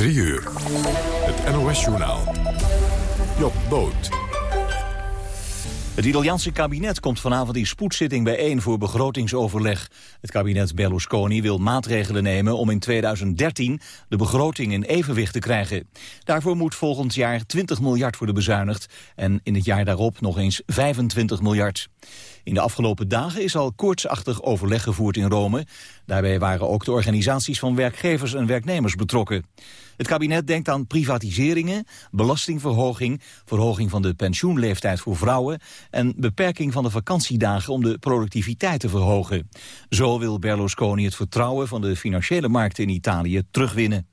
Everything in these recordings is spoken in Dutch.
3 uur. Het NOS-journaal. Job Boot. Het Italiaanse kabinet komt vanavond in spoedzitting bijeen voor begrotingsoverleg. Het kabinet Berlusconi wil maatregelen nemen om in 2013 de begroting in evenwicht te krijgen. Daarvoor moet volgend jaar 20 miljard worden bezuinigd en in het jaar daarop nog eens 25 miljard. In de afgelopen dagen is al koortsachtig overleg gevoerd in Rome. Daarbij waren ook de organisaties van werkgevers en werknemers betrokken. Het kabinet denkt aan privatiseringen, belastingverhoging... verhoging van de pensioenleeftijd voor vrouwen... en beperking van de vakantiedagen om de productiviteit te verhogen. Zo wil Berlusconi het vertrouwen van de financiële markten in Italië terugwinnen.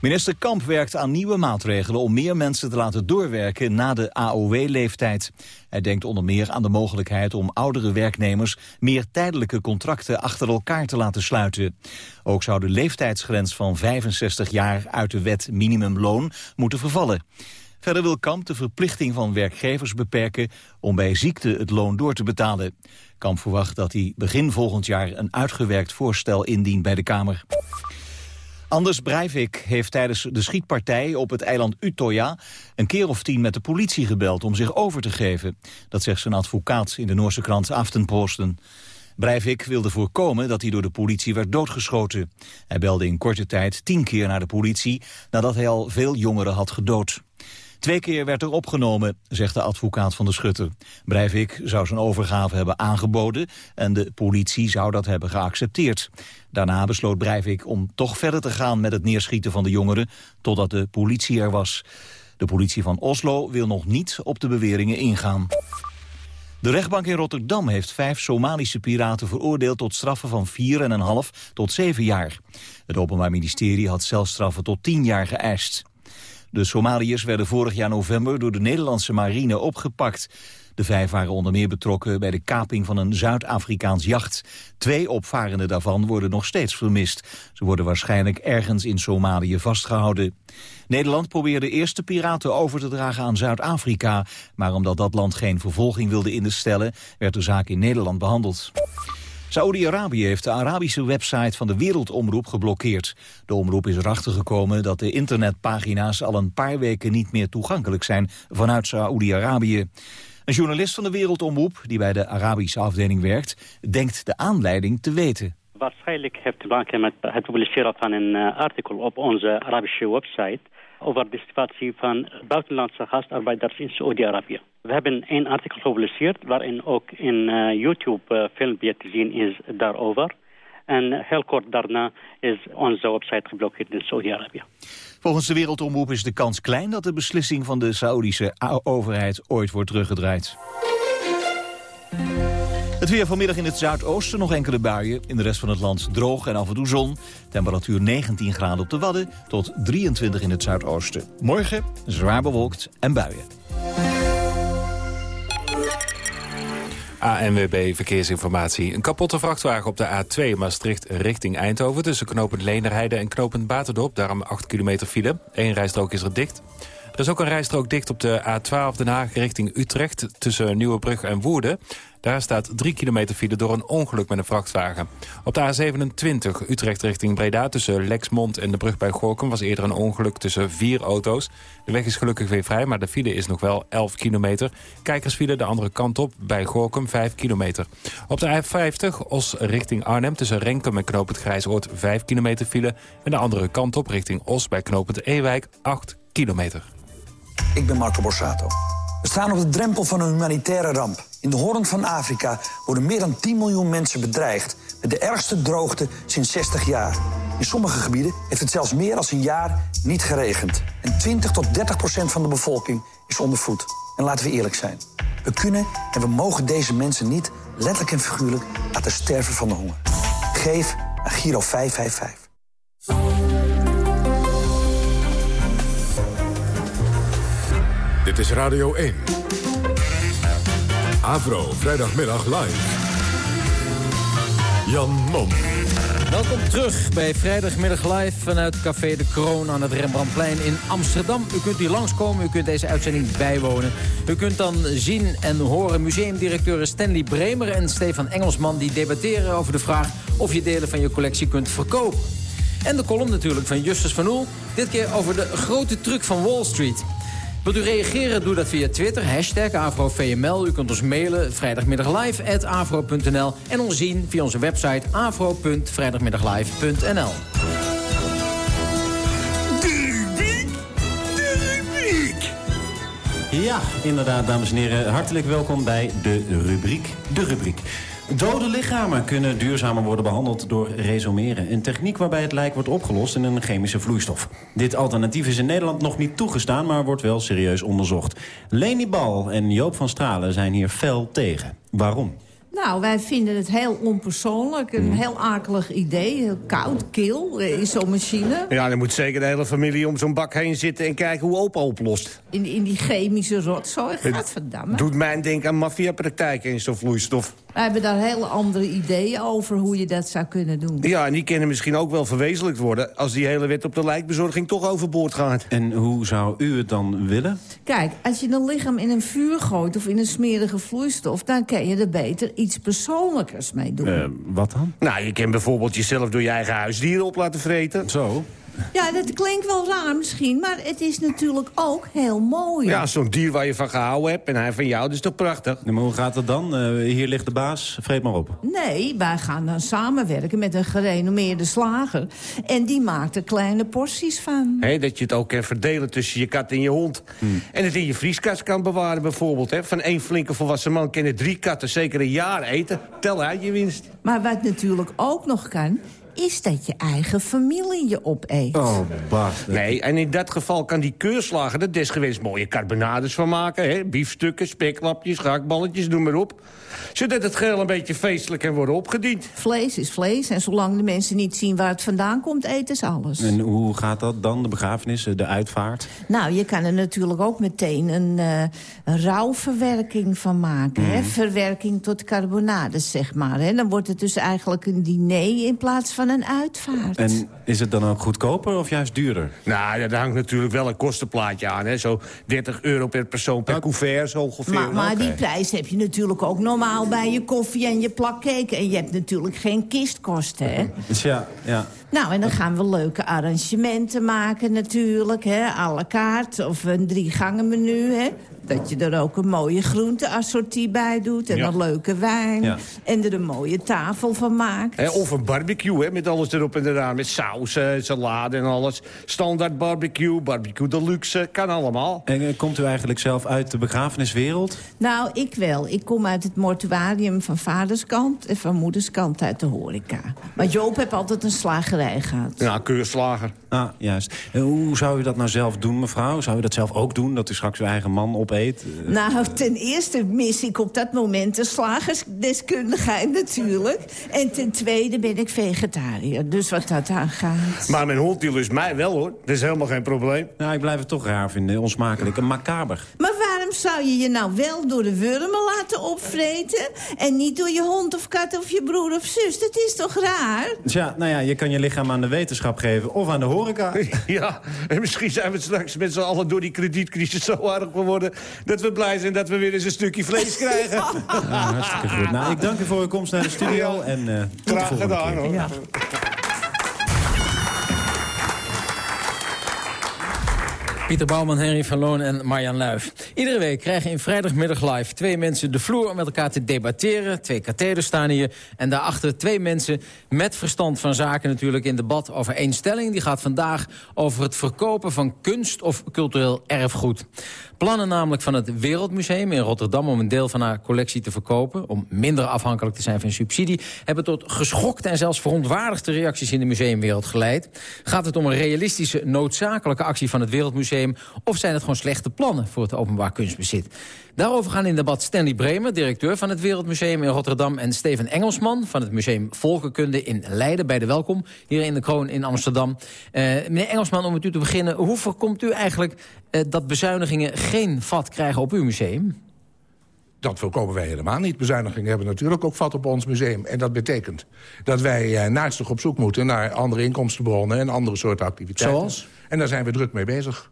Minister Kamp werkt aan nieuwe maatregelen om meer mensen te laten doorwerken na de AOW-leeftijd. Hij denkt onder meer aan de mogelijkheid om oudere werknemers meer tijdelijke contracten achter elkaar te laten sluiten. Ook zou de leeftijdsgrens van 65 jaar uit de wet minimumloon moeten vervallen. Verder wil Kamp de verplichting van werkgevers beperken om bij ziekte het loon door te betalen. Kamp verwacht dat hij begin volgend jaar een uitgewerkt voorstel indient bij de Kamer. Anders Breivik heeft tijdens de schietpartij op het eiland Utøya een keer of tien met de politie gebeld om zich over te geven. Dat zegt zijn advocaat in de Noorse krant Aftenposten. Breivik wilde voorkomen dat hij door de politie werd doodgeschoten. Hij belde in korte tijd tien keer naar de politie nadat hij al veel jongeren had gedood. Twee keer werd er opgenomen, zegt de advocaat van de schutter. Breivik zou zijn overgave hebben aangeboden en de politie zou dat hebben geaccepteerd. Daarna besloot Breivik om toch verder te gaan met het neerschieten van de jongeren, totdat de politie er was. De politie van Oslo wil nog niet op de beweringen ingaan. De rechtbank in Rotterdam heeft vijf Somalische piraten veroordeeld tot straffen van 4,5 tot 7 jaar. Het Openbaar Ministerie had celstraffen tot 10 jaar geëist. De Somaliërs werden vorig jaar november door de Nederlandse marine opgepakt. De vijf waren onder meer betrokken bij de kaping van een Zuid-Afrikaans jacht. Twee opvarenden daarvan worden nog steeds vermist. Ze worden waarschijnlijk ergens in Somalië vastgehouden. Nederland probeerde eerst de piraten over te dragen aan Zuid-Afrika. Maar omdat dat land geen vervolging wilde instellen... werd de zaak in Nederland behandeld. Saoedi-Arabië heeft de Arabische website van de Wereldomroep geblokkeerd. De omroep is erachter gekomen dat de internetpagina's al een paar weken niet meer toegankelijk zijn vanuit Saoedi-Arabië. Een journalist van de Wereldomroep, die bij de Arabische afdeling werkt, denkt de aanleiding te weten. Waarschijnlijk heeft te maken met het publiceren van een uh, artikel op onze Arabische website over de situatie van buitenlandse gastarbeiders in Saudi-Arabië. We hebben een artikel gepubliceerd waarin ook een uh, YouTube-filmpje te zien is daarover. En heel kort daarna is onze website geblokkeerd in Saudi-Arabië. Volgens de Wereldomroep is de kans klein dat de beslissing van de Saoedische overheid ooit wordt teruggedraaid. Het weer vanmiddag in het zuidoosten nog enkele buien. In de rest van het land droog en af en toe zon. Temperatuur 19 graden op de Wadden tot 23 in het zuidoosten. Morgen zwaar bewolkt en buien. ANWB Verkeersinformatie. Een kapotte vrachtwagen op de A2 Maastricht richting Eindhoven... tussen knooppunt Leenderheide en knooppunt Baterdorp. Daarom 8 kilometer file. Eén rijstrook is er dicht. Er is ook een rijstrook dicht op de A12 Den Haag richting Utrecht... tussen Nieuwebrug en Woerden. Daar staat 3 kilometer file door een ongeluk met een vrachtwagen. Op de A27 Utrecht richting Breda tussen Lexmond en de brug bij Gorkum... was eerder een ongeluk tussen vier auto's. De weg is gelukkig weer vrij, maar de file is nog wel 11 kilometer. Kijkersfile de andere kant op bij Gorkum 5 kilometer. Op de A50 Os richting Arnhem tussen Renkum en Knopend Grijsoord 5 kilometer file. En de andere kant op richting Os bij Knopend Ewijk 8 kilometer. Ik ben Marco Borsato. We staan op de drempel van een humanitaire ramp. In de hoorn van Afrika worden meer dan 10 miljoen mensen bedreigd... met de ergste droogte sinds 60 jaar. In sommige gebieden heeft het zelfs meer dan een jaar niet geregend. En 20 tot 30 procent van de bevolking is ondervoed. En laten we eerlijk zijn. We kunnen en we mogen deze mensen niet, letterlijk en figuurlijk... laten sterven van de honger. Geef aan Giro 555. Dit is Radio 1. Avro, vrijdagmiddag live. Jan Mom. Welkom terug bij Vrijdagmiddag Live vanuit Café de Kroon aan het Rembrandtplein in Amsterdam. U kunt hier langskomen, u kunt deze uitzending bijwonen. U kunt dan zien en horen museumdirecteuren Stanley Bremer en Stefan Engelsman... die debatteren over de vraag of je delen van je collectie kunt verkopen. En de column natuurlijk van Justus van Oel. Dit keer over de grote truc van Wall Street. Wilt u reageren? Doe dat via Twitter, hashtag AfroVML. U kunt ons mailen vrijdagmiddaglive.afro.nl. En ons zien via onze website afro.vrijdagmiddaglive.nl. Ja, inderdaad, dames en heren. Hartelijk welkom bij de rubriek De Rubriek. Dode lichamen kunnen duurzamer worden behandeld door resomeren. Een techniek waarbij het lijk wordt opgelost in een chemische vloeistof. Dit alternatief is in Nederland nog niet toegestaan, maar wordt wel serieus onderzocht. Leni Bal en Joop van Stralen zijn hier fel tegen. Waarom? Nou, wij vinden het heel onpersoonlijk. Een Hmm. heel akelig idee. Heel koud, kil eh, in zo'n machine. Ja, dan moet zeker de hele familie om zo'n bak heen zitten... en kijken hoe opa oplost. In, in die chemische rotzooi. Gadverdamme. Doet mij denken aan maffiapraktijken in zo'n vloeistof. Wij hebben daar hele andere ideeën over hoe je dat zou kunnen doen. Ja, en die kunnen misschien ook wel verwezenlijkt worden... als die hele wet op de lijkbezorging toch overboord gaat. En hoe zou u het dan willen? Kijk, als je een lichaam in een vuur gooit of in een smerige vloeistof... dan kan je er beter iets persoonlijkers mee doen. Eh, wat dan? Nou, je kan bijvoorbeeld jezelf door je eigen huisdieren op laten vreten. Zo? Ja, dat klinkt wel raar misschien, maar het is natuurlijk ook heel mooi. Ja, zo'n dier waar je van gehouden hebt en hij van jou, dat is toch prachtig? Maar hoe gaat het dan? Eh, hier ligt de baas, vreet maar op. Nee, wij gaan dan samenwerken met een gerenommeerde slager. En die maakt er kleine porties van. Dat je het ook kan verdelen tussen je kat en je hond. En het in je vrieskast kan bewaren bijvoorbeeld. Hè. Van één flinke volwassen man kunnen drie katten zeker een jaar eten. Tel uit je winst. Maar wat natuurlijk ook nog kan, is dat je eigen familie je opeet. Oh, Bart. Nee, en in dat geval kan die keurslager er desgewenst mooie carbonades van maken. Hè? Biefstukken, speklapjes, gehaktballetjes, noem maar op. Zodat het geheel een beetje feestelijk kan worden opgediend. Vlees is vlees en zolang de mensen niet zien waar het vandaan komt, eten ze alles. En hoe gaat dat dan, de begrafenis, de uitvaart? Nou, je kan er natuurlijk ook meteen een uh, rouwverwerking van maken. Hè? Verwerking tot carbonades, zeg maar. Hè? Dan wordt het dus eigenlijk een diner in plaats van een uitvaart. En is het dan ook goedkoper of juist duurder? Nou, ja, daar hangt natuurlijk wel een kostenplaatje aan. Hè? Zo 30 euro per persoon per couvert, zo ongeveer. Maar, maar die prijs heb je natuurlijk ook normaal bij je koffie en je plak cake. En je hebt natuurlijk geen kistkosten, hè? Dus ja, ja. Nou, en dan gaan we leuke arrangementen maken natuurlijk, hè. la carte of een drie gangen menu, hè. Dat je er ook een mooie groenteassortie bij doet en Ja. een leuke wijn. Ja. En er een mooie tafel van maakt. Hè, of een barbecue, hè, met alles erop en eraan. Met saus, eh, salade en alles. Standaard barbecue, barbecue deluxe, kan allemaal. En eh, komt u eigenlijk zelf uit de begrafeniswereld? Nou, ik wel. Ik kom uit het mortuarium van vaderskant en van moederskant uit de horeca. Maar Joop heeft altijd een slagerij gehad. Ja, keurslager. Ah, juist. En hoe zou u dat nou zelf doen, mevrouw? Zou u dat zelf ook doen, dat u straks uw eigen man opeet? Nou, ten eerste mis ik op dat moment de slagersdeskundigheid natuurlijk. En ten tweede ben ik vegetariër, dus wat dat aangaat. Maar mijn hond die lust mij wel, hoor. Dat is helemaal geen probleem. Nou, ik blijf het toch raar vinden, onsmakelijk en macaber. Maar waarom zou je je nou wel door de wurmen laten opvreten... en niet door je hond of kat of je broer of zus? Dat is toch raar? Tja, nou ja, je kan je lichaam aan de wetenschap geven of aan de horeca. Ja, en misschien zijn we straks met z'n allen door die kredietcrisis zo aardig geworden... dat we blij zijn dat we weer eens een stukje vlees krijgen. Ja, hartstikke goed. Nou, ik dank u voor uw komst naar de studio en eh tot de Graag volgende gedaan, keer. hoor. Ja. Pieter Bouwman, Henry van Loon en Marjan Luif. Iedere week krijgen in vrijdagmiddag live twee mensen de vloer om met elkaar te debatteren. Twee katheders staan hier. En daarachter twee mensen met verstand van zaken natuurlijk in debat over één stelling. Die gaat vandaag over het verkopen van kunst of cultureel erfgoed. Plannen namelijk van het Wereldmuseum in Rotterdam om een deel van haar collectie te verkopen... om minder afhankelijk te zijn van subsidie... hebben tot geschokte en zelfs verontwaardigde reacties in de museumwereld geleid. Gaat het om een realistische, noodzakelijke actie van het Wereldmuseum... of zijn het gewoon slechte plannen voor het openbaar kunstbezit? Daarover gaan in debat Stanley Bremer, directeur van het Wereldmuseum in Rotterdam... en Steven Engelsman van het Museum Volkenkunde in Leiden. Bij de welkom hier in de Kroon in Amsterdam. Eh, meneer Engelsman, om met u te beginnen... hoe voorkomt u eigenlijk eh, dat bezuinigingen geen vat krijgen op uw museum? Dat voorkomen wij helemaal niet. Bezuinigingen hebben natuurlijk ook vat op ons museum. En dat betekent dat wij eh, naastig op zoek moeten... naar andere inkomstenbronnen en andere soorten activiteiten. Zoals? En daar zijn we druk mee bezig.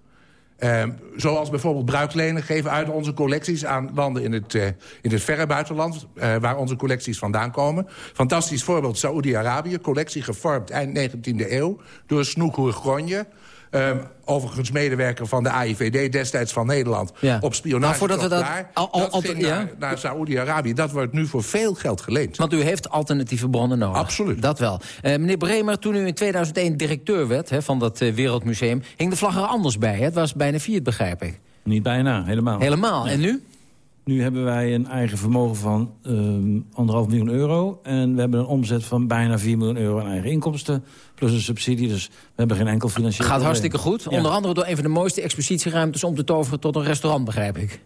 Ehm, zoals bijvoorbeeld bruiklenen geven uit onze collecties... aan landen in het, uh, in het verre buitenland, uh, waar onze collecties vandaan komen. Fantastisch voorbeeld, Saoedi-Arabië. Collectie gevormd eind 19e eeuw door Snoekoer Gronje... Um, overigens medewerker van de AIVD destijds van Nederland... Ja. op spionage Nou, voordat we dat daar. al- al- dat al- ging ja. naar, naar Saoedi-Arabië. Dat wordt nu voor veel geld geleend. Want u heeft alternatieve bronnen nodig. Absoluut. Dat wel. Eh, meneer Bremer, toen u in 2001 directeur werd hè, van dat eh, Wereldmuseum... hing de vlag er anders bij. Hè? Het was bijna vier, begrijp ik. Niet bijna, helemaal. Helemaal. En nu? Nu hebben wij een eigen vermogen van ehm anderhalf miljoen euro. En we hebben een omzet van bijna 4 miljoen euro aan eigen inkomsten. Plus een subsidie, dus we hebben geen enkel financieel Gaat hartstikke goed. Ja. Onder andere door een van de mooiste expositieruimtes... om te toveren tot een restaurant, begrijp ik.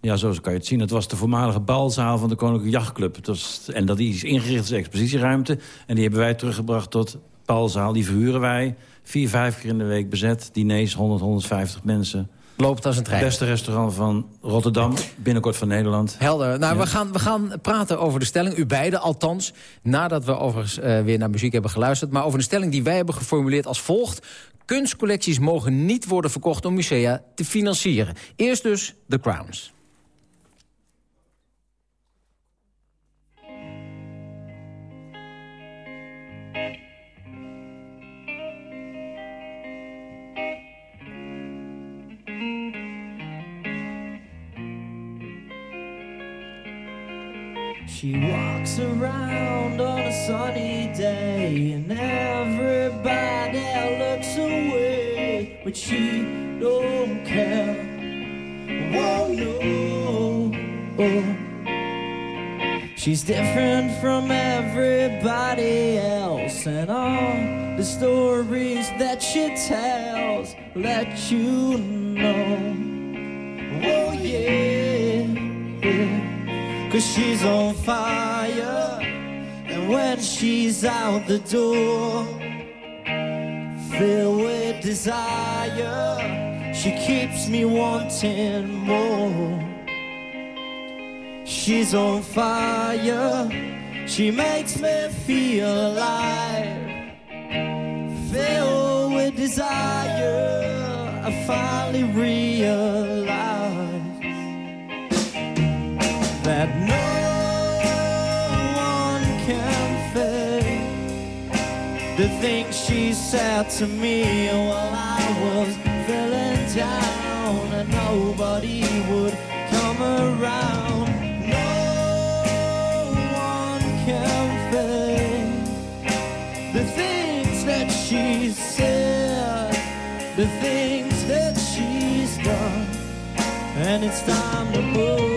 Ja, zo kan je het zien. Het was de voormalige balzaal van de Koninklijke Jachtclub. Het was, en dat is ingericht als expositieruimte. En die hebben wij teruggebracht tot balzaal. Die verhuren wij. Vier, vijf keer in de week bezet. Diners, 100, 150 mensen. Loopt als een trein. Beste restaurant van Rotterdam. Binnenkort van Nederland. Helder. Nou, we, gaan, we gaan praten over de stelling. U beiden althans. Nadat we overigens eh, weer naar muziek hebben geluisterd. Maar over de stelling die wij hebben geformuleerd als volgt. Kunstcollecties mogen niet worden verkocht om musea te financieren. Eerst dus The Crowns. She walks around on a sunny day and everybody looks away, but she don't care. Whoa, no. She's different from everybody else, and all the stories that she tells let you know. Oh, yeah. Cause she's on fire. And when she's out the door Filled with desire She keeps me wanting more. She's on fire. She makes me feel alive. Filled with desire I finally realize that no one can fake the things she said to me while I was feeling down and nobody would come around. No one can the things that she said, the things that she's done, and it's time to move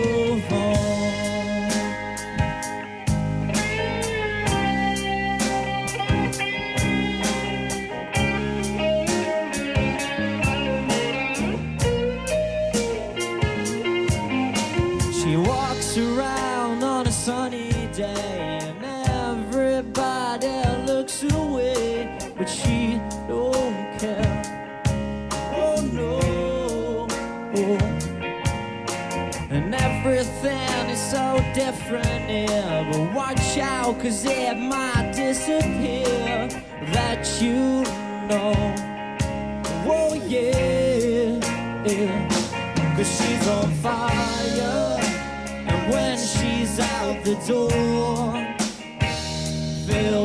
sunny day and everybody looks away, but she don't care. Oh no. And everything is so different here, but watch out cause it might disappear. That you know. Oh yeah. yeah. Cause she's on fire Filled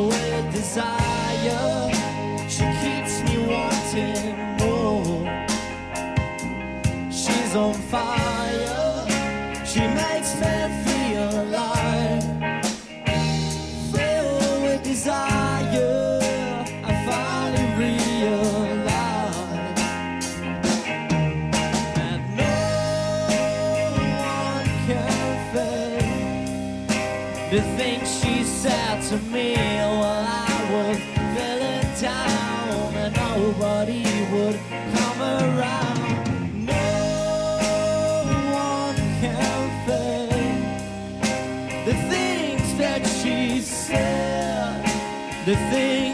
with desire She keeps me wanting more. She's on fire to me while I was feeling down and nobody would come around. No one can fake the things that she said, the things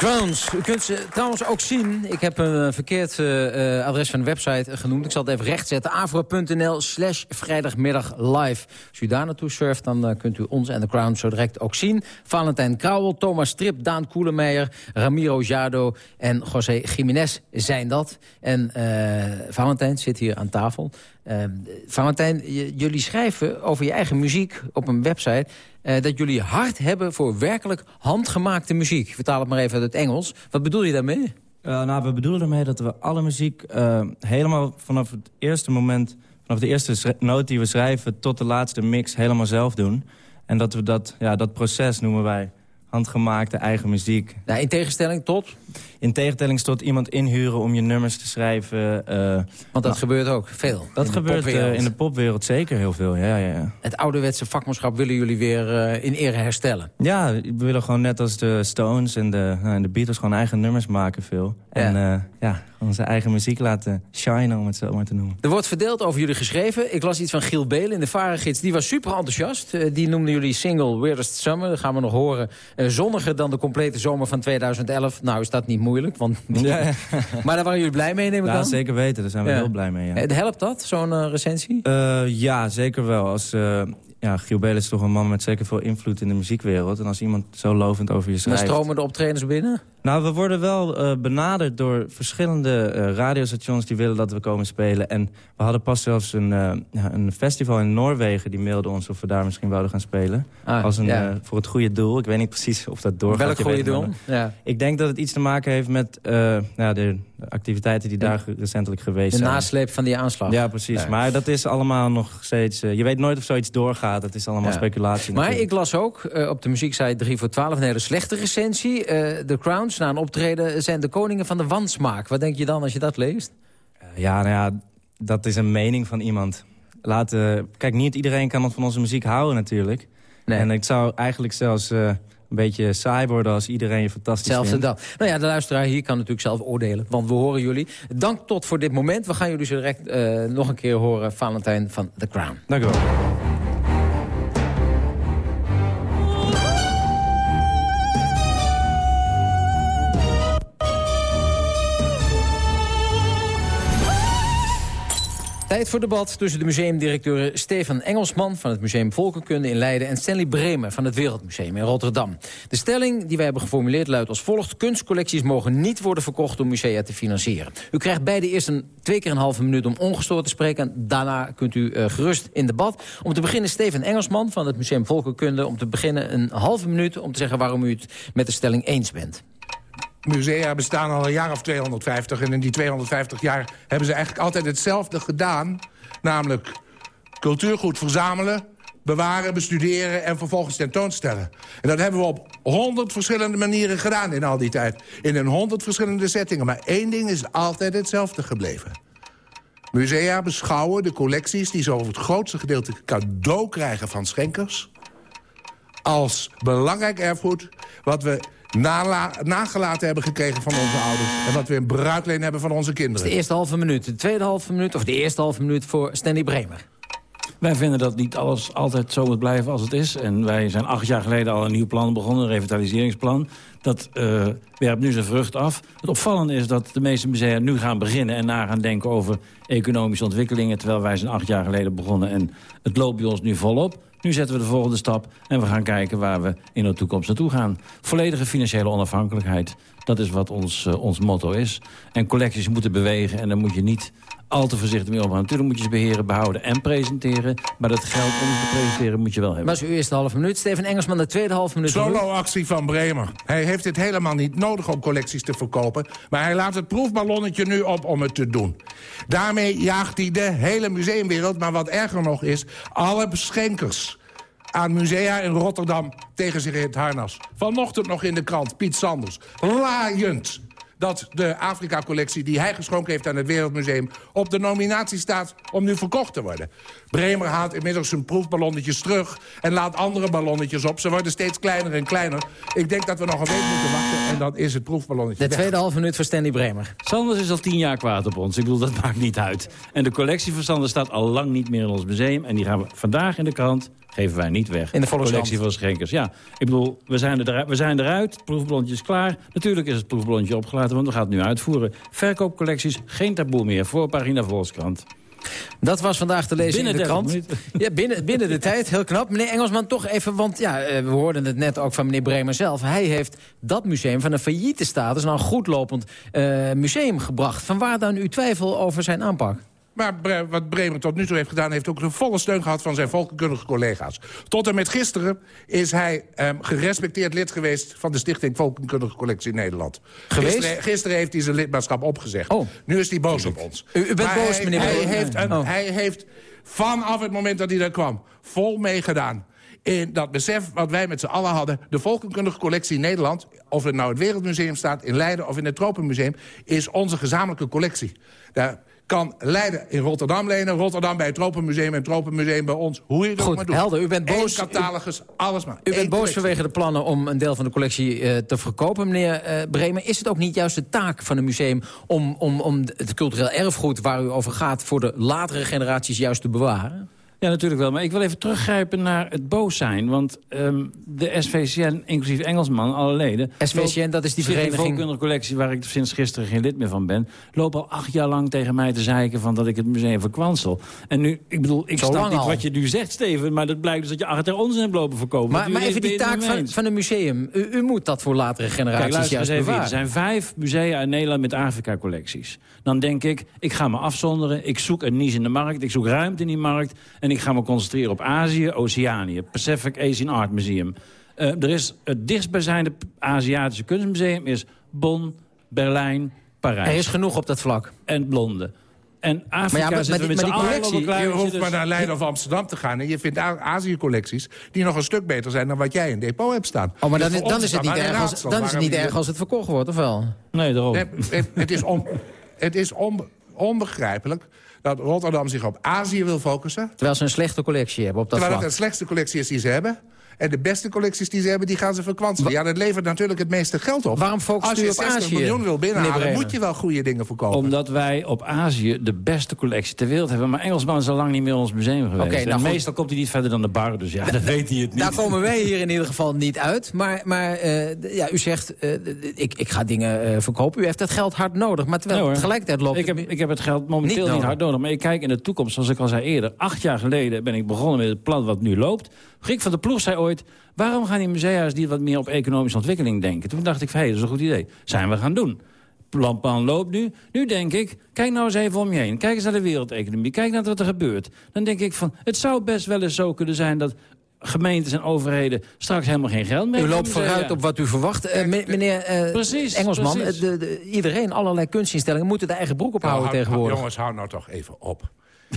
Crowns. U kunt ze trouwens ook zien. Ik heb een eh, verkeerd eh, eh, adres van de website genoemd. Ik zal het even rechtzetten. afro.nl slash vrijdagmiddag live. Als u daar naartoe surft, dan kunt u ons en de Crowns zo direct ook zien. Valentijn Krauwel, Thomas Strip, Daan Koelemeijer... Ramiro Jado en José Jiménez zijn dat. En Valentijn zit hier aan tafel. Valentijn, jullie schrijven over je eigen muziek op een website... Uh, dat jullie hart hebben voor werkelijk handgemaakte muziek. Ik vertaal het maar even uit het Engels. Wat bedoel je daarmee? Uh, nou, we bedoelen ermee dat we alle muziek uh, helemaal vanaf het eerste moment... vanaf de eerste noot die we schrijven tot de laatste mix helemaal zelf doen. En dat we dat, ja, dat proces noemen wij handgemaakte eigen muziek. Nou, in tegenstelling tot? In tegenstelling tot iemand inhuren om je nummers te schrijven. Uh, Want dat nou, gebeurt ook veel. Dat gebeurt uh, in de popwereld zeker heel veel, ja, ja, ja. Het ouderwetse vakmanschap willen jullie weer uh, in ere herstellen? Ja, we willen gewoon net als de Stones en de, en de Beatles gewoon eigen nummers maken veel. Ja. En ja, onze eigen muziek laten shinen, om het zo maar te noemen. Er wordt verdeeld over jullie geschreven. Ik las iets van Giel Belen in de Varengids. Die was super enthousiast. die noemde jullie single Weirdest Summer. Dat gaan we nog horen. Zonniger dan de complete zomer van 2011. Nou is dat niet moeilijk. Want... Ja, maar daar waren jullie blij mee, neem ik ja, aan? zeker weten. Daar zijn we heel blij mee. Ja. Helpt dat, zo'n uh, recensie? Ja, zeker wel. Als, ja, Giel Belen is toch een man met zeker veel invloed in de muziekwereld. En als iemand zo lovend over je schrijft... Dan stromen de optredens binnen? Nou, we worden wel uh, benaderd door verschillende uh, radiostations die willen dat we komen spelen. En we hadden pas zelfs een, uh, een festival in Noorwegen die mailde ons of we daar misschien wouden gaan spelen. Ah, als een, ja. voor het goede doel. Ik weet niet precies of dat doorgaat. Welk goede doel? Ja. Ik denk dat het iets te maken heeft met nou, de activiteiten die daar recentelijk geweest zijn. De nasleep van die aanslag. Ja, precies. Maar dat is allemaal nog steeds... je weet nooit of zoiets doorgaat. Het is allemaal speculatie. Maar ik las ook op de muzieksite 3 voor 12 een hele slechte recensie. The Crown na een optreden zijn de koningen van de wansmaak. Wat denk je dan als je dat leest? Ja, nou ja, dat is een mening van iemand. Laten, kijk, niet iedereen kan van onze muziek houden natuurlijk. Nee. En ik zou eigenlijk zelfs een beetje saai worden als iedereen je fantastisch Zelfs vindt. dat. Nou ja, de luisteraar hier kan natuurlijk zelf oordelen. Want we horen jullie. Dank tot voor dit moment. We gaan jullie zo direct uh, nog een keer horen. Valentijn van The Crown. Dank u wel. Tijd voor debat tussen de museumdirecteuren Stefan Engelsman... van het Museum Volkenkunde in Leiden... en Stanley Bremer van het Wereldmuseum in Rotterdam. De stelling die wij hebben geformuleerd luidt als volgt... kunstcollecties mogen niet worden verkocht om musea te financieren. U krijgt beide eerst een, twee keer een halve minuut om ongestoord te spreken... en daarna kunt u uh, gerust in debat. Om te beginnen Stefan Engelsman van het Museum Volkenkunde... om te beginnen een halve minuut om te zeggen waarom u het met de stelling eens bent musea bestaan al een jaar of 250. En in die 250 jaar hebben ze eigenlijk altijd hetzelfde gedaan. Namelijk cultuurgoed verzamelen, bewaren, bestuderen en vervolgens tentoonstellen. En dat hebben we op honderd verschillende manieren gedaan in al die tijd. In een honderd verschillende settingen. Maar één ding is altijd hetzelfde gebleven. Musea beschouwen de collecties die ze over het grootste gedeelte cadeau krijgen van schenkers... als belangrijk erfgoed wat we nala nagelaten hebben gekregen van onze ouders. En wat we in bruikleen hebben van onze kinderen. de eerste halve minuut. De tweede halve minuut, of de eerste halve minuut voor Stanley Bremer. Wij vinden dat niet alles altijd zo moet blijven als het is. En wij zijn acht jaar geleden al een nieuw plan begonnen, een revitaliseringsplan. Dat uh, werpt nu zijn vrucht af. Het opvallende is dat de meeste musea nu gaan beginnen... en na gaan denken over economische ontwikkelingen... terwijl wij zijn acht jaar geleden begonnen en het loopt bij ons nu volop. Nu zetten we de volgende stap en we gaan kijken waar we in de toekomst naartoe gaan. Volledige financiële onafhankelijkheid, dat is wat ons, uh, ons motto is. En collecties moeten bewegen en daar moet je niet al te voorzichtig mee omgaan. Natuurlijk moet je ze beheren, behouden en presenteren. Maar dat geld om te presenteren moet je wel hebben. Maar is uw eerste half minuut. Steven Engelsman, de tweede half minuut. Solo-actie van Bremer. Hij heeft het helemaal niet nodig om collecties te verkopen. Maar hij laat het proefballonnetje nu op om het te doen. Daarmee jaagt hij de hele museumwereld, maar wat erger nog is... alle beschenkers aan musea in Rotterdam tegen zich in het harnas. Vanochtend nog in de krant, Piet Sanders. Laaiend dat de Afrika-collectie die hij geschonken heeft aan het Wereldmuseum... op de nominatie staat om nu verkocht te worden. Bremer haalt inmiddels zijn proefballonnetjes terug... en laat andere ballonnetjes op. Ze worden steeds kleiner en kleiner. Ik denk dat we nog een week moeten wachten en dan is het proefballonnetje De weg. tweede halve minuut voor Stanley Bremer. Sanders is al tien jaar kwaad op ons. Ik bedoel, dat maakt niet uit. En de collectie van Sanders staat al lang niet meer in ons museum. En die gaan we vandaag in de krant, geven wij niet weg. In de collectie van Schenkers. Ja, ik bedoel, we zijn, eruit, we zijn eruit. Het proefballonnetje is klaar. Natuurlijk is het proefballonnetje opgelaten, want we gaan het nu uitvoeren. Verkoopcollecties, geen taboe meer. Voorpagina Volkskrant. Dat was vandaag te lezen Binnen in de 30 krant. Ja, binnen, binnen de tijd, heel knap. Meneer Engelsman, toch even, want ja, eh, we hoorden het net ook van meneer Bremer zelf. Hij heeft dat museum van een failliete status naar een goedlopend eh, museum gebracht. Vanwaar dan uw twijfel over zijn aanpak? Maar wat Bremer tot nu toe heeft gedaan... heeft ook de volle steun gehad van zijn volkenkundige collega's. Tot en met gisteren is hij ehm, gerespecteerd lid geweest... van de Stichting Volkenkundige Collectie Nederland. Geweest? Gisteren, gisteren heeft hij zijn lidmaatschap opgezegd. Nu is hij boos op ons. U- u bent Maar boos, hij, meneer hij Bremer? heeft, een- Oh. hij heeft vanaf het moment dat hij daar kwam... vol meegedaan in dat besef wat wij met z'n allen hadden... de Volkenkundige Collectie in Nederland... of het nou het Wereldmuseum staat in Leiden of in het Tropenmuseum... is onze gezamenlijke collectie. Daar kan Leiden in Rotterdam lenen... Rotterdam bij het Tropenmuseum en het Tropenmuseum bij ons. Hoe je Goed, maar doet. helder. U bent boos. Eén catalogus, alles maar. U bent boos collectie. vanwege de plannen om een deel van de collectie eh, te verkopen, meneer eh, Bremer. Is het ook niet juist de taak van een museum om, om, om het cultureel erfgoed waar u over gaat... voor de latere generaties juist te bewaren? Ja, natuurlijk wel. Maar ik wil even teruggrijpen naar het boos zijn. Want ehm, de SVCN, inclusief Engelsman, alle leden... SVCN, dat is die vereniging- Collectie, waar ik sinds gisteren geen lid meer van ben... lopen al acht jaar lang tegen mij te zeiken van dat ik het museum verkwansel. En nu, ik bedoel, ik snap niet al. wat je nu zegt, Steven... maar dat blijkt dus dat je achter ons in hebt lopen verkopen. Maar, maar even die taak van, van een museum. U, u moet dat voor latere Kijk, generaties luister eens juist even hier. Er zijn vijf musea in Nederland met Afrika-collecties. Dan denk ik, ik ga me afzonderen. Ik zoek een niche in de markt. Ik zoek ruimte in die markt. En ik ga me concentreren op Azië, Oceanië. Pacific Asian Art Museum. Eh, er is het dichtstbijzijnde Aziatische kunstmuseum is Bonn, Berlijn, Parijs. Er is genoeg op dat vlak. En Londen. En Afrika Maar ja, maar- zitten we maar met die- collectie, Je hoeft dus- maar naar Leiden of Amsterdam te gaan... en je vindt Azië-collecties die nog een stuk beter zijn... dan wat jij in depot hebt staan. Oh, maar Dus dan, is- dan is het niet erg als, dan is het niet erg als het verkocht wordt, of wel? Nee, daarom. Nee, het, het is, on, het is on- onbegrijpelijk dat Rotterdam zich op Azië wil focussen... Terwijl ze een slechte collectie hebben op dat terwijl het de slechtste collectie is die ze hebben... En de beste collecties die ze hebben, die gaan ze verkwanselen. Ja, dat levert natuurlijk het meeste geld op. Waarom focust Als u je op 60 Azië, miljoen wil binnenhalen, moet je wel goede dingen verkopen. Omdat wij op Azië de beste collectie ter wereld hebben. Maar Engelsman is al lang niet meer in ons museum geweest. Oké, nou en goed. meestal komt hij niet verder dan de bar. Dus ja, dan weet hij het niet. Daar komen wij hier in ieder geval niet uit. Maar, maar eh, ja, u zegt, eh, ik, ik ga dingen eh, verkopen. U heeft dat geld hard nodig. Maar terwijl Nee, tegelijkertijd loopt ik heb, het... ik heb het geld momenteel Niet hard nodig. Maar ik kijk in de toekomst, zoals ik al zei eerder. Acht jaar geleden ben ik begonnen met het plan wat nu loopt. Rick van der Ploeg zei ooit... waarom gaan die musea's die wat meer op economische ontwikkeling denken? Toen dacht ik, van, hé, dat is een goed idee. Zijn we gaan doen. Plan, plan loopt nu. Nu denk ik, kijk nou eens even om je heen. Kijk eens naar de wereldeconomie. Kijk naar wat er gebeurt. Dan denk ik van, het zou best wel eens zo kunnen zijn... dat gemeentes en overheden straks helemaal geen geld meer U loopt vooruit op wat u verwacht. Eh, me- meneer eh, Precies, Engelsman, precies. de, de- iedereen, allerlei kunstinstellingen... moeten de eigen broek Nou, ophouden hou- tegenwoordig. Jongens, hou nou toch even op.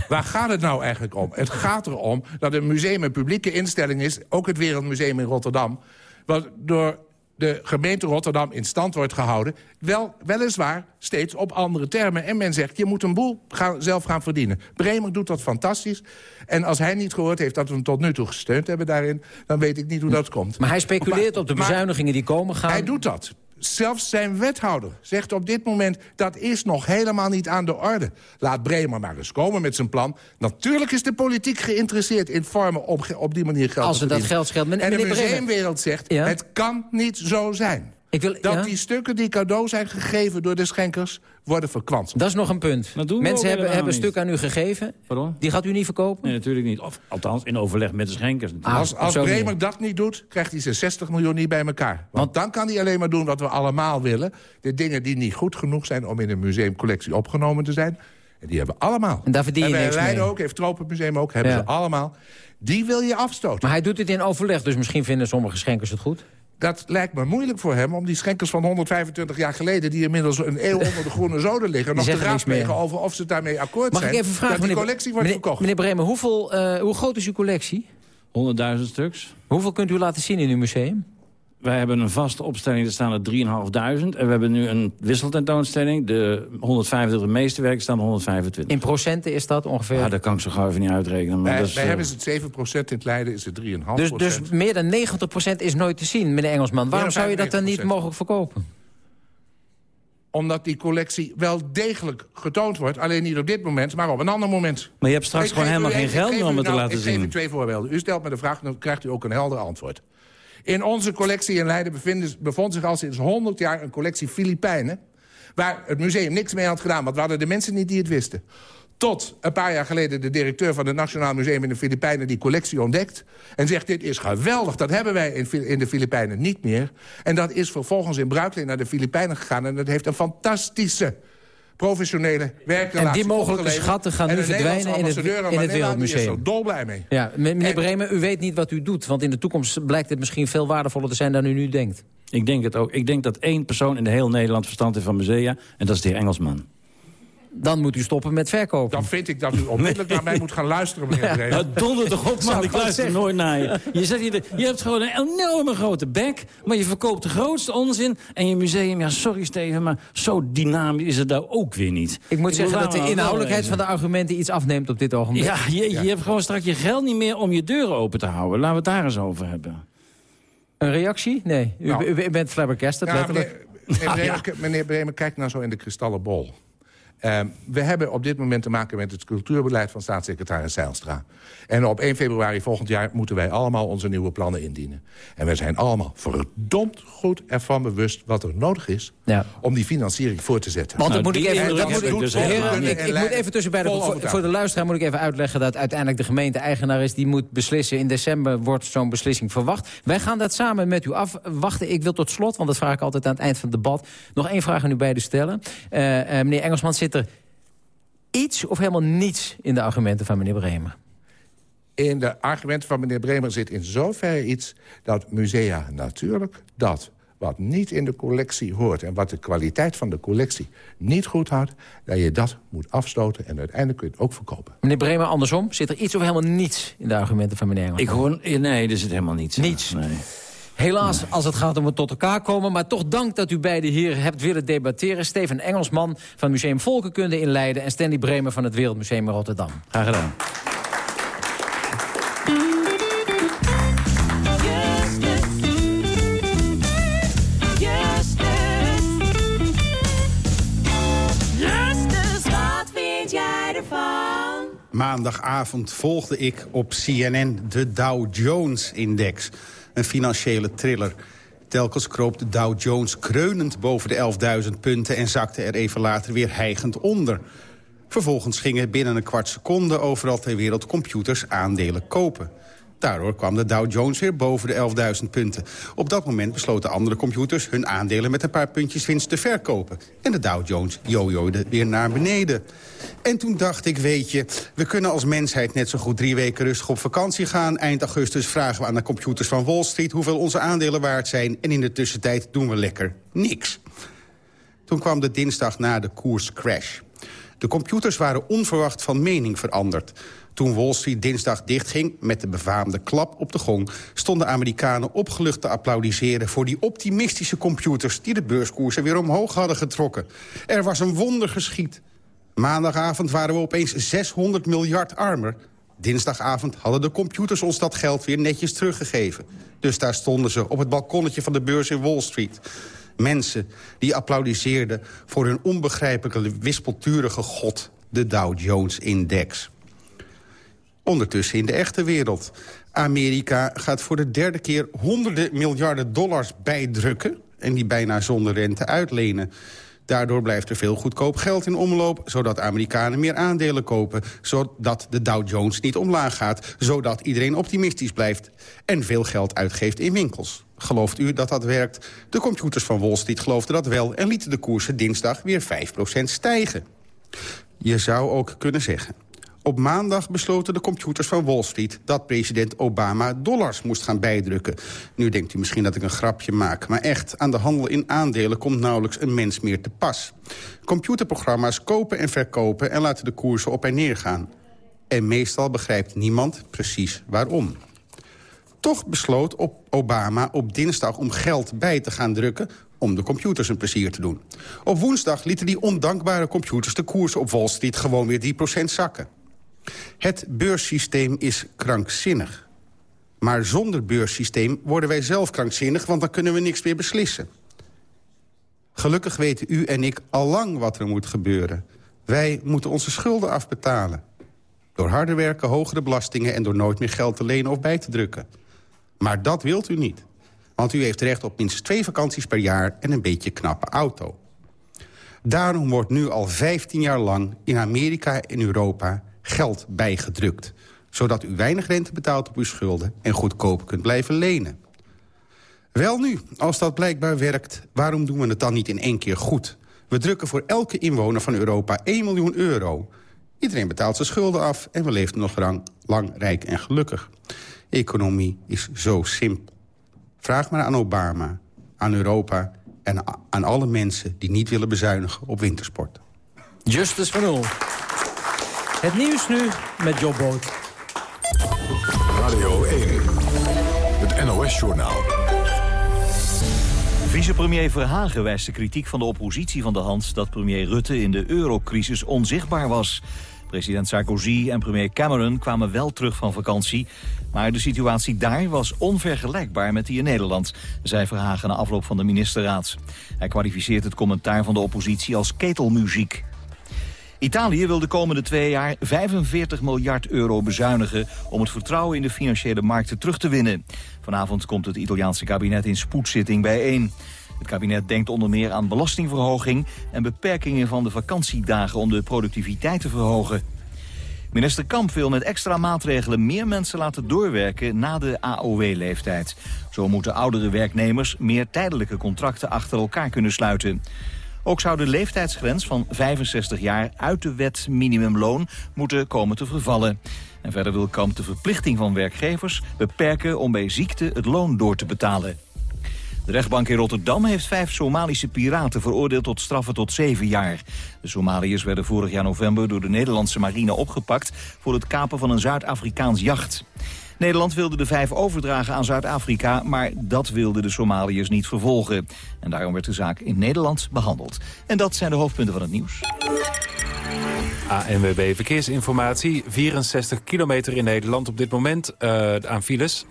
Waar gaat het nou eigenlijk om? Het gaat erom dat een museum een publieke instelling is... ook het Wereldmuseum in Rotterdam... wat door de gemeente Rotterdam in stand wordt gehouden... Wel, weliswaar steeds op andere termen. En men zegt, je moet een boel gaan, zelf gaan verdienen. Bremer doet dat fantastisch. En als hij niet gehoord heeft dat we hem tot nu toe gesteund hebben daarin... dan weet ik niet hoe dat komt. Maar hij speculeert op de maar- bezuinigingen die komen gaan. Hij doet dat. Zelfs zijn wethouder zegt op dit moment... dat is nog helemaal niet aan de orde. Laat Bremer maar eens komen met zijn plan. Natuurlijk is de politiek geïnteresseerd in vormen op, op die manier geld Als ze dat geld scheelt. En de museumwereld zegt, Ja? het kan niet zo zijn. Ik wil, Dat ja? die stukken die cadeau zijn gegeven door de schenkers... worden verkwanseld. Dat is nog een punt. Dat doen we Mensen hebben, hebben stuk aan u gegeven. Pardon? Die gaat u niet verkopen? Nee, natuurlijk niet. Of althans in overleg met de schenkers. natuurlijk. als als Bremer niet. dat niet doet, krijgt hij zijn 60 miljoen niet bij elkaar. Want, dan kan hij alleen maar doen wat we allemaal willen. De dingen die niet goed genoeg zijn om in een museumcollectie opgenomen te zijn. En die hebben we allemaal. En daar verdien je niks Leiden mee. ook, heeft Tropenmuseum ook, hebben Ja. ze allemaal. Die wil je afstoten. Maar hij doet het in overleg, dus misschien vinden sommige schenkers het goed. Dat lijkt me moeilijk voor hem om die schenkers van 125 jaar geleden... die inmiddels een eeuw onder de groene zoden liggen... nog te raadplegen over of ze daarmee akkoord Mag zijn... ik even vragen, dat die meneer, collectie wordt meneer, verkocht. meneer Bremer, hoeveel, eh, hoe groot is uw collectie? 100.000 stuks. Hoeveel kunt u laten zien in uw museum? Wij hebben een vaste opstelling, er staan er 3.500. En we hebben nu een wisseltentoonstelling. De 125 meeste werken staan er 125. In procenten is dat ongeveer? Ja, dat kan ik zo gauw even niet uitrekenen. Maar Bij, dat is, bij eh, hebben ze het 7% in het Leiden is het 3,5% Dus, dus meer dan 90% is nooit te zien, meneer Engelsman. Waarom zou je dat dan niet 95%. mogelijk verkopen? Omdat die collectie wel degelijk getoond wordt. Alleen niet op dit moment, maar op een ander moment. Maar je hebt straks Ik gewoon helemaal geen geld meer om het te nou- laten ik geef zien. u twee voorbeelden. U stelt me de vraag, dan krijgt u ook een helder antwoord. In onze collectie in Leiden bevond zich al sinds 100 jaar een collectie Filipijnen... waar het museum niks mee had gedaan, want we hadden de mensen niet die het wisten. Tot een paar jaar geleden de directeur van het Nationaal Museum in de Filipijnen... die collectie ontdekt en zegt, dit is geweldig, dat hebben wij in de Filipijnen niet meer. En dat is vervolgens in bruikleen naar de Filipijnen gegaan... en dat heeft een fantastische professionele werkrelatie En die mogelijke opgeleverd. schatten gaan nu verdwijnen in het, in het Manila, is Wereldmuseum. er dolblij mee. Ja, me- meneer En- Bremer, u weet niet wat u doet. Want in de toekomst blijkt het misschien veel waardevoller te zijn dan u nu denkt. Ik denk het ook. Ik denk dat één persoon in de heel Nederland verstand heeft van musea. En dat is de heer Engelsman. Dan moet u stoppen met verkopen. Dan vind ik dat u onmiddellijk naar mij moet gaan luisteren, meneer Bremer. Nou, donder toch op, man. ik luister zeggen. nooit naar je. Je, hier, je hebt gewoon een enorme grote bek, maar je verkoopt de grootste onzin. En je museum, ja, sorry Steven, maar zo dynamisch is het daar ook weer niet. Ik moet Ik zeggen dat de inhoudelijkheid van de argumenten iets afneemt op dit ogenblik. Ja, je, je hebt gewoon straks je geld niet meer om je deuren open te houden. Laten we het daar eens over hebben. Een reactie? Nee, u, Nou. u, u bent flabbergasted, Ja, letterlijk. meneer, meneer, meneer Bremer, kijk nou zo in de kristallen bol. Ehm, we hebben op dit moment te maken met het cultuurbeleid van staatssecretaris Zijlstra. En op 1 februari volgend jaar moeten wij allemaal onze nieuwe plannen indienen. En wij zijn allemaal verdomd goed ervan bewust wat er nodig is... Ja. om die financiering voor te zetten. Want dat Nou, moet ik even, dat moet ik, dus heren, helemaal niet. ik, ik moet even voor, voor de luisteraar moet ik even uitleggen dat uiteindelijk de gemeente-eigenaar is. Die moet beslissen. In december wordt zo'n beslissing verwacht. Wij gaan dat samen met u afwachten. Ik wil tot slot, want dat vraag ik altijd aan het eind van het debat, nog één vraag aan u beiden stellen. Eh, eh, meneer Engelsman, zit er iets of helemaal niets in de argumenten van meneer Bremer? In de argumenten van meneer Bremer zit in zoverre iets... dat musea natuurlijk dat wat niet in de collectie hoort... en wat de kwaliteit van de collectie niet goed houdt... dat je dat moet afstoten en uiteindelijk kun je het ook verkopen. Meneer Bremer, andersom, zit er iets of helemaal niets in de argumenten van meneer Engelsman? Ik hoor... Nee, er zit helemaal niets. in. Niets. Nee. Helaas, als het gaat om het tot elkaar komen. Maar toch dank dat u beiden hier hebt willen debatteren. Steven Engelsman van Museum Volkenkunde in Leiden... en Stanley Bremer van het Wereldmuseum in Rotterdam. Graag gedaan. Justus, wat vind jij ervan? Maandagavond volgde ik op CNN de Dow Jones-index. Een financiële thriller. Telkens kroop de Dow Jones kreunend boven de 11.000 punten... en zakte er even later weer hijgend onder. Vervolgens gingen binnen een kwart seconde overal ter wereld computers aandelen kopen. Daardoor kwam de Dow Jones weer boven de 11.000 punten. Op dat moment besloten andere computers hun aandelen met een paar puntjes winst te verkopen. En de Dow Jones jojoide weer naar beneden. En toen dacht ik, weet je, we kunnen als mensheid net zo goed drie weken rustig op vakantie gaan. Eind augustus vragen we aan de computers van Wall Street hoeveel onze aandelen waard zijn. En in de tussentijd doen we lekker niks. Toen kwam de dinsdag na de koerscrash. De computers waren onverwacht van mening veranderd. Toen Wall Street dinsdag dichtging met de befaamde klap op de gong... stonden Amerikanen opgelucht te applaudisseren voor die optimistische computers... die de beurskoersen weer omhoog hadden getrokken. Er was een wonder geschied. Maandagavond waren we opeens 600 miljard armer. Dinsdagavond hadden de computers ons dat geld weer netjes teruggegeven. Dus daar stonden ze op het balkonnetje van de beurs in Wall Street. Mensen die applaudisseerden voor hun onbegrijpelijke wispelturige god... de Dow Jones-index. Ondertussen in de echte wereld. Amerika gaat voor de derde keer honderden miljarden dollars bijdrukken... en die bijna zonder rente uitlenen. Daardoor blijft er veel goedkoop geld in omloop... zodat Amerikanen meer aandelen kopen... zodat de Dow Jones niet omlaag gaat... zodat iedereen optimistisch blijft... en veel geld uitgeeft in winkels. Gelooft u dat dat werkt? De computers van Wall Street geloofden dat wel... en lieten de koersen dinsdag weer 5% stijgen. Je zou ook kunnen zeggen... Op maandag besloten de computers van Wall Street... dat president Obama dollars moest gaan bijdrukken. Nu denkt u misschien dat ik een grapje maak. Maar echt, aan de handel in aandelen komt nauwelijks een mens meer te pas. Computerprogramma's kopen en verkopen... en laten de koersen op en neer gaan. En meestal begrijpt niemand precies waarom. Toch besloot op Obama op dinsdag om geld bij te gaan drukken om de computers een plezier te doen. Op woensdag lieten die ondankbare computers de koers op Wall Street gewoon weer 3% zakken. Het beurssysteem is krankzinnig. Maar zonder beurssysteem worden wij zelf krankzinnig... want dan kunnen we niks meer beslissen. Gelukkig weten u en ik al lang wat er moet gebeuren. Wij moeten onze schulden afbetalen. Door harder werken, hogere belastingen... en door nooit meer geld te lenen of bij te drukken. Maar dat wilt u niet. Want u heeft recht op minstens twee vakanties per jaar... en een beetje knappe auto. Daarom wordt nu al 15 jaar lang in Amerika en Europa geld bijgedrukt. Zodat u weinig rente betaalt op uw schulden en goedkoop kunt blijven lenen. Wel nu, als dat blijkbaar werkt, waarom doen we het dan niet in één keer goed? We drukken voor elke inwoner van Europa 1 miljoen euro. Iedereen betaalt zijn schulden af en we leven nog lang, lang rijk en gelukkig. Economie is zo simpel. Vraag maar aan Obama, aan Europa en aan alle mensen die niet willen bezuinigen op wintersport. Justus van Oel. Het nieuws nu met Job Boot. Radio 1, het NOS-journaal. Vicepremier Verhagen wijst de kritiek van de oppositie van de hand... dat premier Rutte in de eurocrisis onzichtbaar was. President Sarkozy en premier Cameron kwamen wel terug van vakantie... maar de situatie daar was onvergelijkbaar met die in Nederland... zei Verhagen na afloop van de ministerraad. Hij kwalificeert het commentaar van de oppositie als ketelmuziek. Italië wil de komende twee jaar 45 miljard euro bezuinigen... om het vertrouwen in de financiële markten terug te winnen. Vanavond komt het Italiaanse kabinet in spoedzitting bijeen. Het kabinet denkt onder meer aan belastingverhoging... en beperkingen van de vakantiedagen om de productiviteit te verhogen. Minister Kamp wil met extra maatregelen meer mensen laten doorwerken na de AOW-leeftijd. Zo moeten oudere werknemers meer tijdelijke contracten achter elkaar kunnen sluiten. Ook zou de leeftijdsgrens van 65 jaar uit de wet minimumloon moeten komen te vervallen. En verder wil Kamp de verplichting van werkgevers beperken om bij ziekte het loon door te betalen. De rechtbank in Rotterdam heeft vijf Somalische piraten veroordeeld tot straffen tot zeven jaar. De Somaliërs werden vorig jaar november door de Nederlandse marine opgepakt voor het kapen van een Zuid-Afrikaans jacht. Nederland wilde de vijf overdragen aan Zuid-Afrika, maar dat wilden de Somaliërs niet vervolgen. En daarom werd de zaak in Nederland behandeld. En dat zijn de hoofdpunten van het nieuws. ANWB Verkeersinformatie. 64 kilometer in Nederland op dit moment uh, aan files.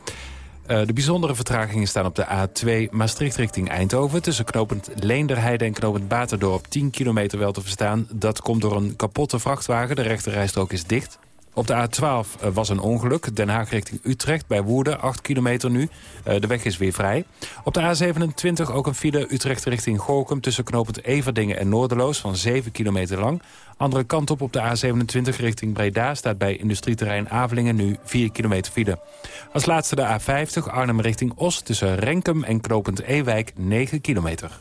Uh, de bijzondere vertragingen staan op de A2 Maastricht richting Eindhoven. Tussen knopend Leenderheide en knopend Baterdorp 10 kilometer wel te verstaan. Dat komt door een kapotte vrachtwagen. De rechterrijstrook is dicht. Op de A12 eh, was een ongeluk. Den Haag richting Utrecht bij Woerden, 8 kilometer nu. Uh, de weg is weer vrij. Op de A27 ook een file Utrecht richting Gorkum... tussen knopend Everdingen en Noorderloos van 7 kilometer lang. Andere kant op op de A27 richting Breda... staat bij industrieterrein Avelingen nu 4 kilometer file. Als laatste de A50 Arnhem richting Os... tussen Renkum en knopend Ewijk 9 kilometer.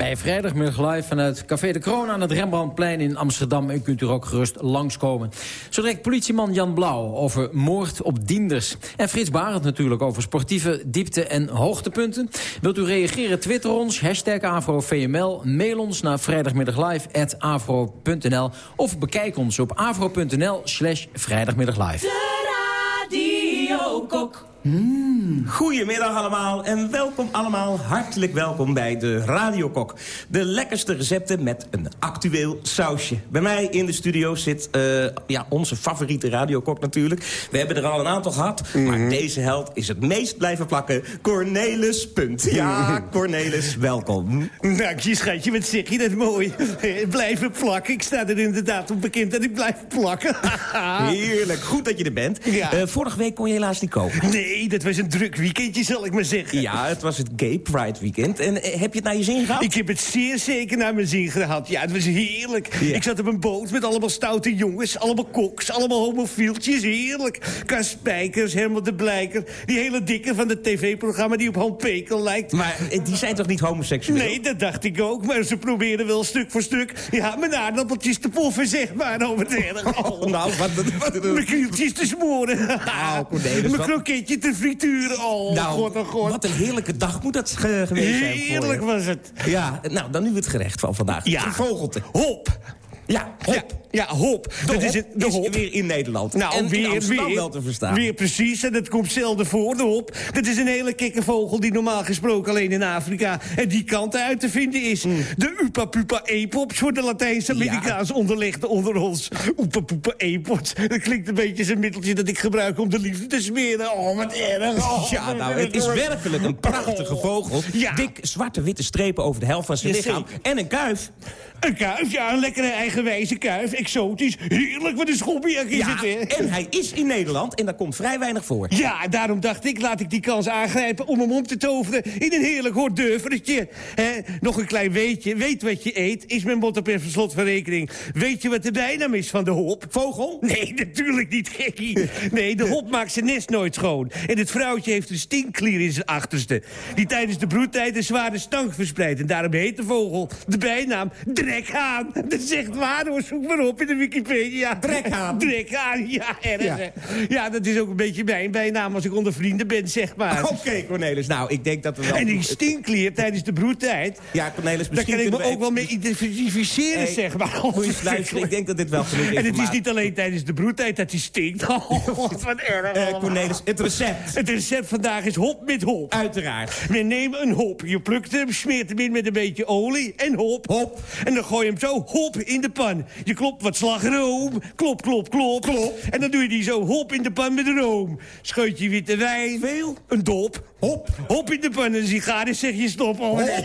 Bij vrijdagmiddag live vanuit Café de Kroon aan het Rembrandtplein in Amsterdam. U kunt u ook gerust langskomen. Zo direct politieman Jan Blauw over moord op dienders. En Frits Barend natuurlijk over sportieve diepte- en hoogtepunten. Wilt u reageren? Twitter ons, hashtag AfroVML. Mail ons naar vrijdagmiddaglive.afro.nl. Of bekijk ons op afro.nl slash vrijdagmiddaglive. De Radio. Mm. Goedemiddag allemaal en welkom allemaal, hartelijk welkom bij de Radiokok. De lekkerste recepten met een actueel sausje. Bij mij in de studio zit uh, ja, onze favoriete radiokok natuurlijk. We hebben er al een aantal gehad, mm -hmm. maar deze held is het meest blijven plakken. Cornelis Punt. Ja, Cornelis, welkom. Dank je schatje, wat zeg je dat mooi. blijven plakken, ik sta er inderdaad op bekend dat ik blijf plakken. Heerlijk, goed dat je er bent. Ja. Uh, vorige week kon je helaas niet komen. Nee. Nee, dat was een druk weekendje, zal ik maar zeggen. Ja, het was het Gay Pride weekend. En heb je het naar je zin gehad? Ik heb het zeer zeker naar mijn zin gehad. Ja, het was heerlijk. Ja. Ik zat op een boot met allemaal stoute jongens. Allemaal koks, allemaal homofieltjes. Heerlijk. Kas Spijkers, Herman de Blijker. Die hele dikke van het tv-programma die op Han Pekel lijkt. Maar die zijn toch niet homoseksueel? Nee, dat dacht ik ook. Maar ze probeerden wel stuk voor stuk... ja, mijn aardappeltjes te poffen, zeg maar. Over het oh, nou, wat... wat, mijn krieltjes te smoren. Nou, Cornelis, Mijn kroketje zitten frituren. Oh, nou, god, oh god. wat een heerlijke dag moet dat ge- geweest zijn voor Heerlijk was het. Ja, nou, dan nu het gerecht van vandaag. Ja. Een vogelte. Hop. Ja, hop. Ja, ja, hop. De dat hop is, het, de is hop. weer in Nederland. Nou, en weer, in Amsterdam weer, wel te verstaan. Weer precies, en dat komt zelden voor, de hop. Dat is een hele kikke vogel die normaal gesproken alleen in Afrika... en die kant uit te vinden is. Hmm. De Upa Pupa Epops voor de Latijns-Amerikaans onderlegde onder ons. Pupa Epops. Dat klinkt een beetje een middeltje dat ik gebruik om de liefde te smeren. Oh, wat erg. Oh, Ja, nou, het is werkelijk een prachtige vogel. Ja. Dik zwarte witte strepen over de helft van zijn Ja, lichaam. zeker. En een kuif. Een kuif, ja, een lekkere eigenwijze kuif. Exotisch, heerlijk, wat een schobbiak is Ja, het, hè? en hij is in Nederland en daar komt vrij weinig voor. Ja, daarom dacht ik, laat ik die kans aangrijpen om hem om te toveren in een heerlijk. Hè, Nog een klein weetje, weet wat je eet, is mijn motto per slot van rekening. Weet je wat de bijnaam is van de hop? Vogel? Nee, natuurlijk niet, gekkie. Nee, de hop maakt zijn nest nooit schoon. En het vrouwtje heeft een stinkklier in zijn achterste. Die tijdens de broedtijd een zware stank verspreidt. En daarom heet de vogel de bijnaam Drekhaan. Dat zegt waar hoor, zoek maar op in de Wikipedia. Drekhaan? Drekhaan, ja, erg. Ja. Ja, dat is ook een beetje mijn bijnaam als ik onder vrienden ben, zeg maar. Oké, Cornelis. Nou, ik denk dat we wel... En die stinkklier tijdens de broedtijd... Ja, Cornelis, Daar misschien kan ik me we ook wel mee identificeren, Hey, zeg maar. Moet je luisteren, ik denk dat dit wel genoeg En het is niet alleen tijdens de broedtijd dat hij stinkt. Oh, god, wat erg. Eh, Cornelis, het recept. Het recept vandaag is hop met hop. Uiteraard. Men neemt een hop, je plukt hem, smeert hem in met een beetje olie en hop. Hop. En dan gooi je hem zo hop in de pan. Je klopt wat slagroom, klop, klop, klop. klop. En dan doe je die zo hop in de pan met room. Scheut je witte wijn. Veel. Een dop. Hop. Hop in de pan en een sigaar en zeg je stop. Oh, nee.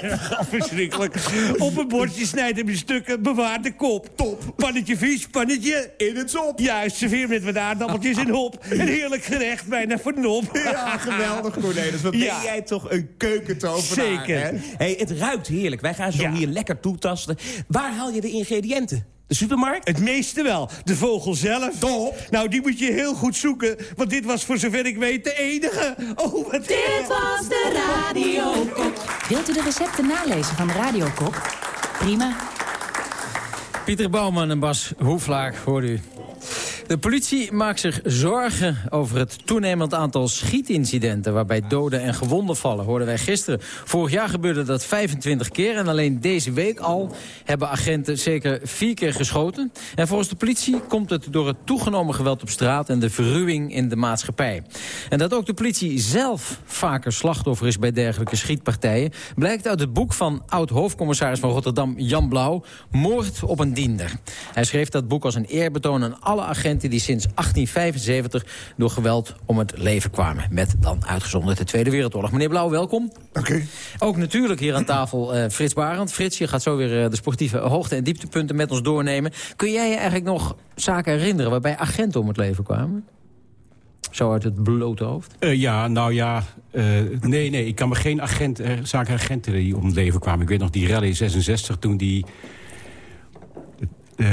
verschrikkelijk. Op een bordje snijdt hem in stukken, bewaar de kop. Top. Pannetje vis, pannetje. In het sop. Juist, serveer met wat aardappeltjes en hop. Een heerlijk gerecht, bijna voor nop. Ja, geweldig, Cornelis. Wat Ja. ben jij toch een keukentovenaar, Zeker. hè? Hey, het ruikt heerlijk. Wij gaan zo Ja. hier lekker toetasten. Waar haal je de ingrediënten? De supermarkt? Het meeste wel. De vogel zelf. Top. Nou, die moet je heel goed zoeken. Want dit was voor zover ik weet de enige. Oh, wat Dit was de Radiokok. Wilt u de recepten nalezen van de Radiokok? Prima. Pieter Bouwman en Bas Hoeflaak, hoorde u. De politie maakt zich zorgen over het toenemend aantal schietincidenten... waarbij doden en gewonden vallen, hoorden wij gisteren. Vorig jaar gebeurde dat 25 keer en alleen deze week al... hebben agenten zeker vier keer geschoten. En volgens de politie komt het door het toegenomen geweld op straat... en de verruwing in de maatschappij. En dat ook de politie zelf vaker slachtoffer is bij dergelijke schietpartijen... blijkt uit het boek van oud-hoofdcommissaris van Rotterdam Jan Blauw... Moord op een diender. Hij schreef dat boek als een eerbetoon aan alle agenten die sinds 1875 door geweld om het leven kwamen. Met dan uitgezonderd de Tweede Wereldoorlog. Meneer Blauw, welkom. Oké. Ook natuurlijk hier aan tafel eh, Frits Barend. Frits, je gaat zo weer eh, de sportieve hoogte- en dieptepunten met ons doornemen. Kun jij je eigenlijk nog zaken herinneren waarbij agenten om het leven kwamen? Zo uit het blote hoofd. Eh, ja, nou ja. nee, nee, ik kan me geen agent, zaken agenten die om het leven kwamen. Ik weet nog die rally 66 toen die... eh,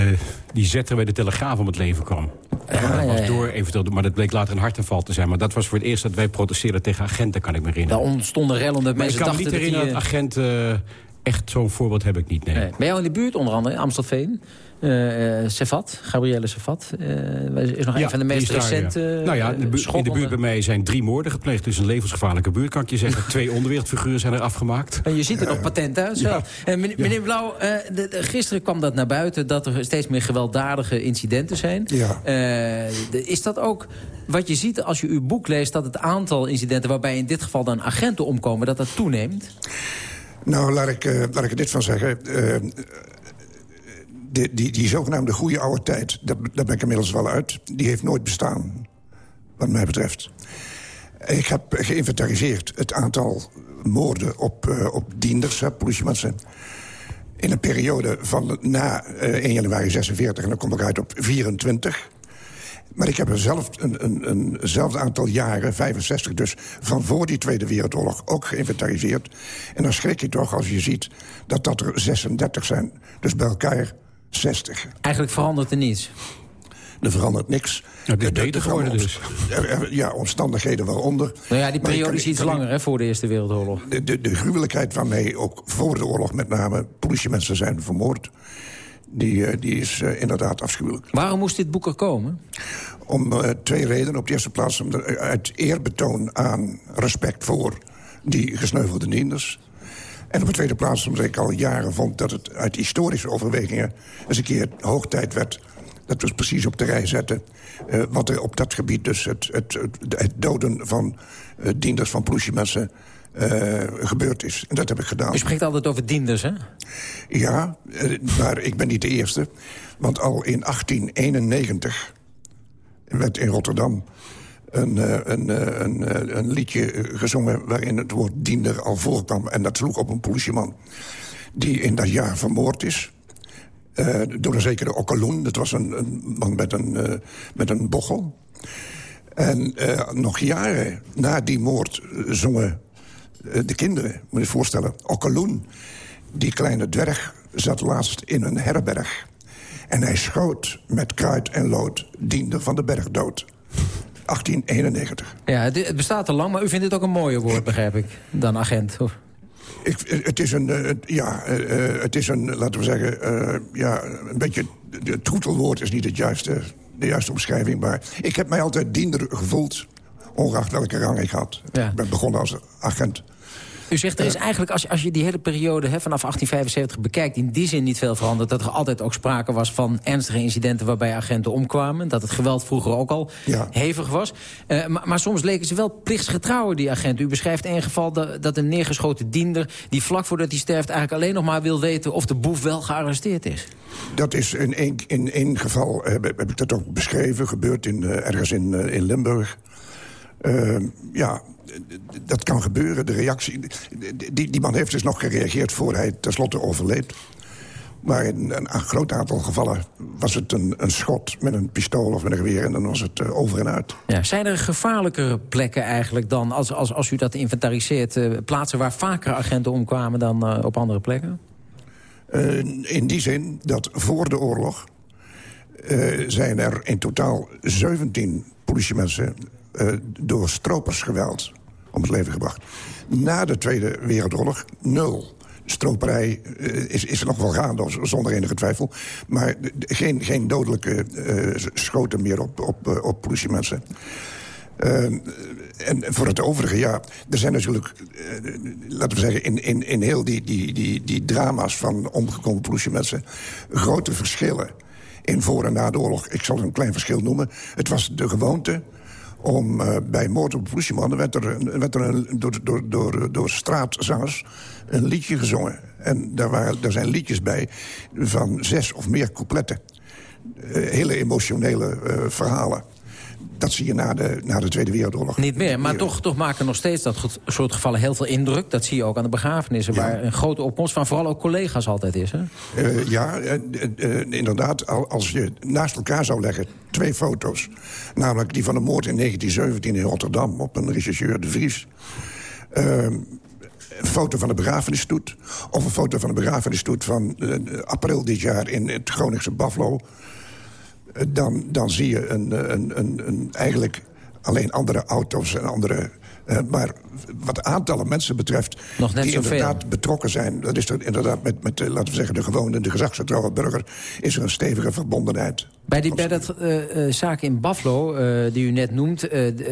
die zetter bij de Telegraaf om het leven kwam. dat ja, was door eventueel, maar dat bleek later een hartaanval te zijn. Maar dat was voor het eerst dat wij protesteerden tegen agenten, kan ik me herinneren. Daar ontstonden rellen omdat Maar ik mensen kan me dachten niet dat herinneren die, dat eh, agenten... echt zo'n voorbeeld heb ik niet, nee. Nee. Bij jou in de buurt onder andere, Amstelveen. Eh eh, Sefat, Gabrielle Sefat. eh, is nog een van de meest ja. recente Nou ja, in de, buurt, in de schokkende- buurt bij mij zijn drie moorden gepleegd. Dus een levensgevaarlijke buurt, kan ik je zeggen. Twee onderwereldfiguren zijn er afgemaakt. En je ziet er nog patent uit. Zo. Ja. En meneer, meneer Blauw, eh, de- de- gisteren kwam dat naar buiten... dat er steeds meer gewelddadige incidenten zijn. Ja. Eh, de- is dat ook wat je ziet als je uw boek leest... dat het aantal incidenten waarbij in dit geval dan agenten omkomen... dat dat toeneemt? Nou, laat ik, eh, laat ik er dit van zeggen. Eh, die, die, zogenaamde goede oude tijd, daar ben ik inmiddels wel uit... die heeft nooit bestaan, wat mij betreft. Ik heb geïnventariseerd het aantal moorden op, eh, op dienders, politiemensen... in een periode van na eh, 1 januari 46, en dan kom ik uit op 24... Maar ik heb er zelf een, een, een, eenzelfde aantal jaren, 65 dus... van voor die Tweede Wereldoorlog ook geïnventariseerd. En dan schrik je toch als je ziet dat dat er 36 zijn. Dus bij elkaar 60. Eigenlijk verandert er niets. Er verandert niks. het is Er- er- beter er geworden er- Ja, omstandigheden waaronder. Nou ja, die periode is iets kan- langer hè, voor de Eerste Wereldoorlog. De, de, de gruwelijkheid waarmee ook voor de oorlog met name politiemensen zijn vermoord... die, eh, die is eh, inderdaad afschuwelijk. Waarom moest dit boek er komen? Om uh, twee redenen. Op de eerste plaats om de, uit eerbetoon aan respect voor die gesneuvelde dienders. En op de tweede plaats omdat ik al jaren vond dat het uit historische overwegingen... eens een keer hoog tijd werd dat we precies op de rij zetten... Uh, wat er op dat gebied dus het, het, het, het doden van uh, dienders van politiemensen... Uh, gebeurd is. En dat heb ik gedaan. U spreekt altijd over dienders, hè? Ja, maar ik ben niet de eerste. Want al in 1891 werd in Rotterdam een, een, een, een, liedje gezongen... waarin het woord diender al voorkwam. En dat sloeg op een politieman die in dat jaar vermoord is... Door een zekere Okaloen. Dat was een, een man met een, met een bochel. En nog jaren na die moord zongen de kinderen, moet je je voorstellen... Okaloen, die kleine dwerg, zat laatst in een herberg. En hij schoot met kruid en lood, diende van de berg dood. 1891. Ja, het, bestaat al lang, maar u vindt het ook een mooier woord, begrijp ik, dan agent. Of? Ik, het is een, uh, ja, uh, het is een, laten we zeggen, uh, ja, een beetje... Het troetelwoord is niet het juiste, de juiste omschrijving, maar... Ik heb mij altijd diender gevoeld, ongeacht welke rang ik had. Ja. Ik ben begonnen als agent. U zegt, er is eigenlijk, als je, als je die hele periode hè, vanaf 1875 bekijkt... in die zin niet veel veranderd. Dat er altijd ook sprake was van ernstige incidenten... waarbij agenten omkwamen. Dat het geweld vroeger ook al ja. hevig was. Uh, maar, maar, soms leken ze wel plichtsgetrouwen, die agenten. U beschrijft één geval dat, dat een neergeschoten diender... die vlak voordat hij sterft eigenlijk alleen nog maar wil weten... of de boef wel gearresteerd is. Dat is in één, in één geval, heb, heb ik dat ook beschreven... gebeurd in, uh, ergens in, in Limburg... Uh, ja, dat kan gebeuren. De reactie, die, die man heeft dus nog gereageerd voor hij tenslotte overleed. Maar in een, een groot aantal gevallen was het een, een, schot met een pistool of met een geweer... en dan was het uh, over en uit. Ja, zijn er gevaarlijkere plekken eigenlijk dan, als, als, als u dat inventariseert... Uh, plaatsen waar vaker agenten omkwamen dan uh, op andere plekken? in die zin dat voor de oorlog zijn er in totaal 17 politiemensen door stropersgeweld om het leven gebracht. Na de Tweede Wereldoorlog nul. Stroperij uh, is, is nog wel gaande, zonder enige twijfel. Maar geen, geen dodelijke uh, schoten meer op, op, op politiemensen. en voor het overige, ja, er zijn natuurlijk, laten we zeggen... in, in, in heel die, die, die, die drama's van omgekomen politiemensen... grote verschillen in voor en na de oorlog. Ik zal een klein verschil noemen. Het was de gewoonte om uh, bij moord op politiemannen werd er, werd er een, door, door, door, door straatzangers een liedje gezongen. En daar, waren, daar zijn liedjes bij van zes of meer coupletten. Uh, hele emotionele verhalen. Dat zie je na de, na de Tweede Wereldoorlog. Niet meer, maar toch, toch maken nog steeds dat soort gevallen heel veel indruk. Dat zie je ook aan de begrafenissen, ja. waar een grote opkomst van vooral ook collega's altijd is. Hè? Uh, ja, uh, uh, inderdaad, als je naast elkaar zou leggen twee foto's. Namelijk die van de moord in 1917 in Rotterdam op een regisseur De Vries. Ehm, een foto van de begrafenisstoet. Of een foto van de begrafenisstoet van april dit jaar in het Groningse Buffalo dan, dan zie je een, een, een, een, eigenlijk alleen andere auto's en andere... Uh, maar wat aantallen mensen betreft... Nog net die zoveel. inderdaad betrokken zijn... dat is er inderdaad met, met laten we zeggen, de gewone... de gezagsgetrouwe burger... is er een stevige verbondenheid. Bij, die, bij dat uh, uh, zaak in Buffalo, uh, die u net noemt...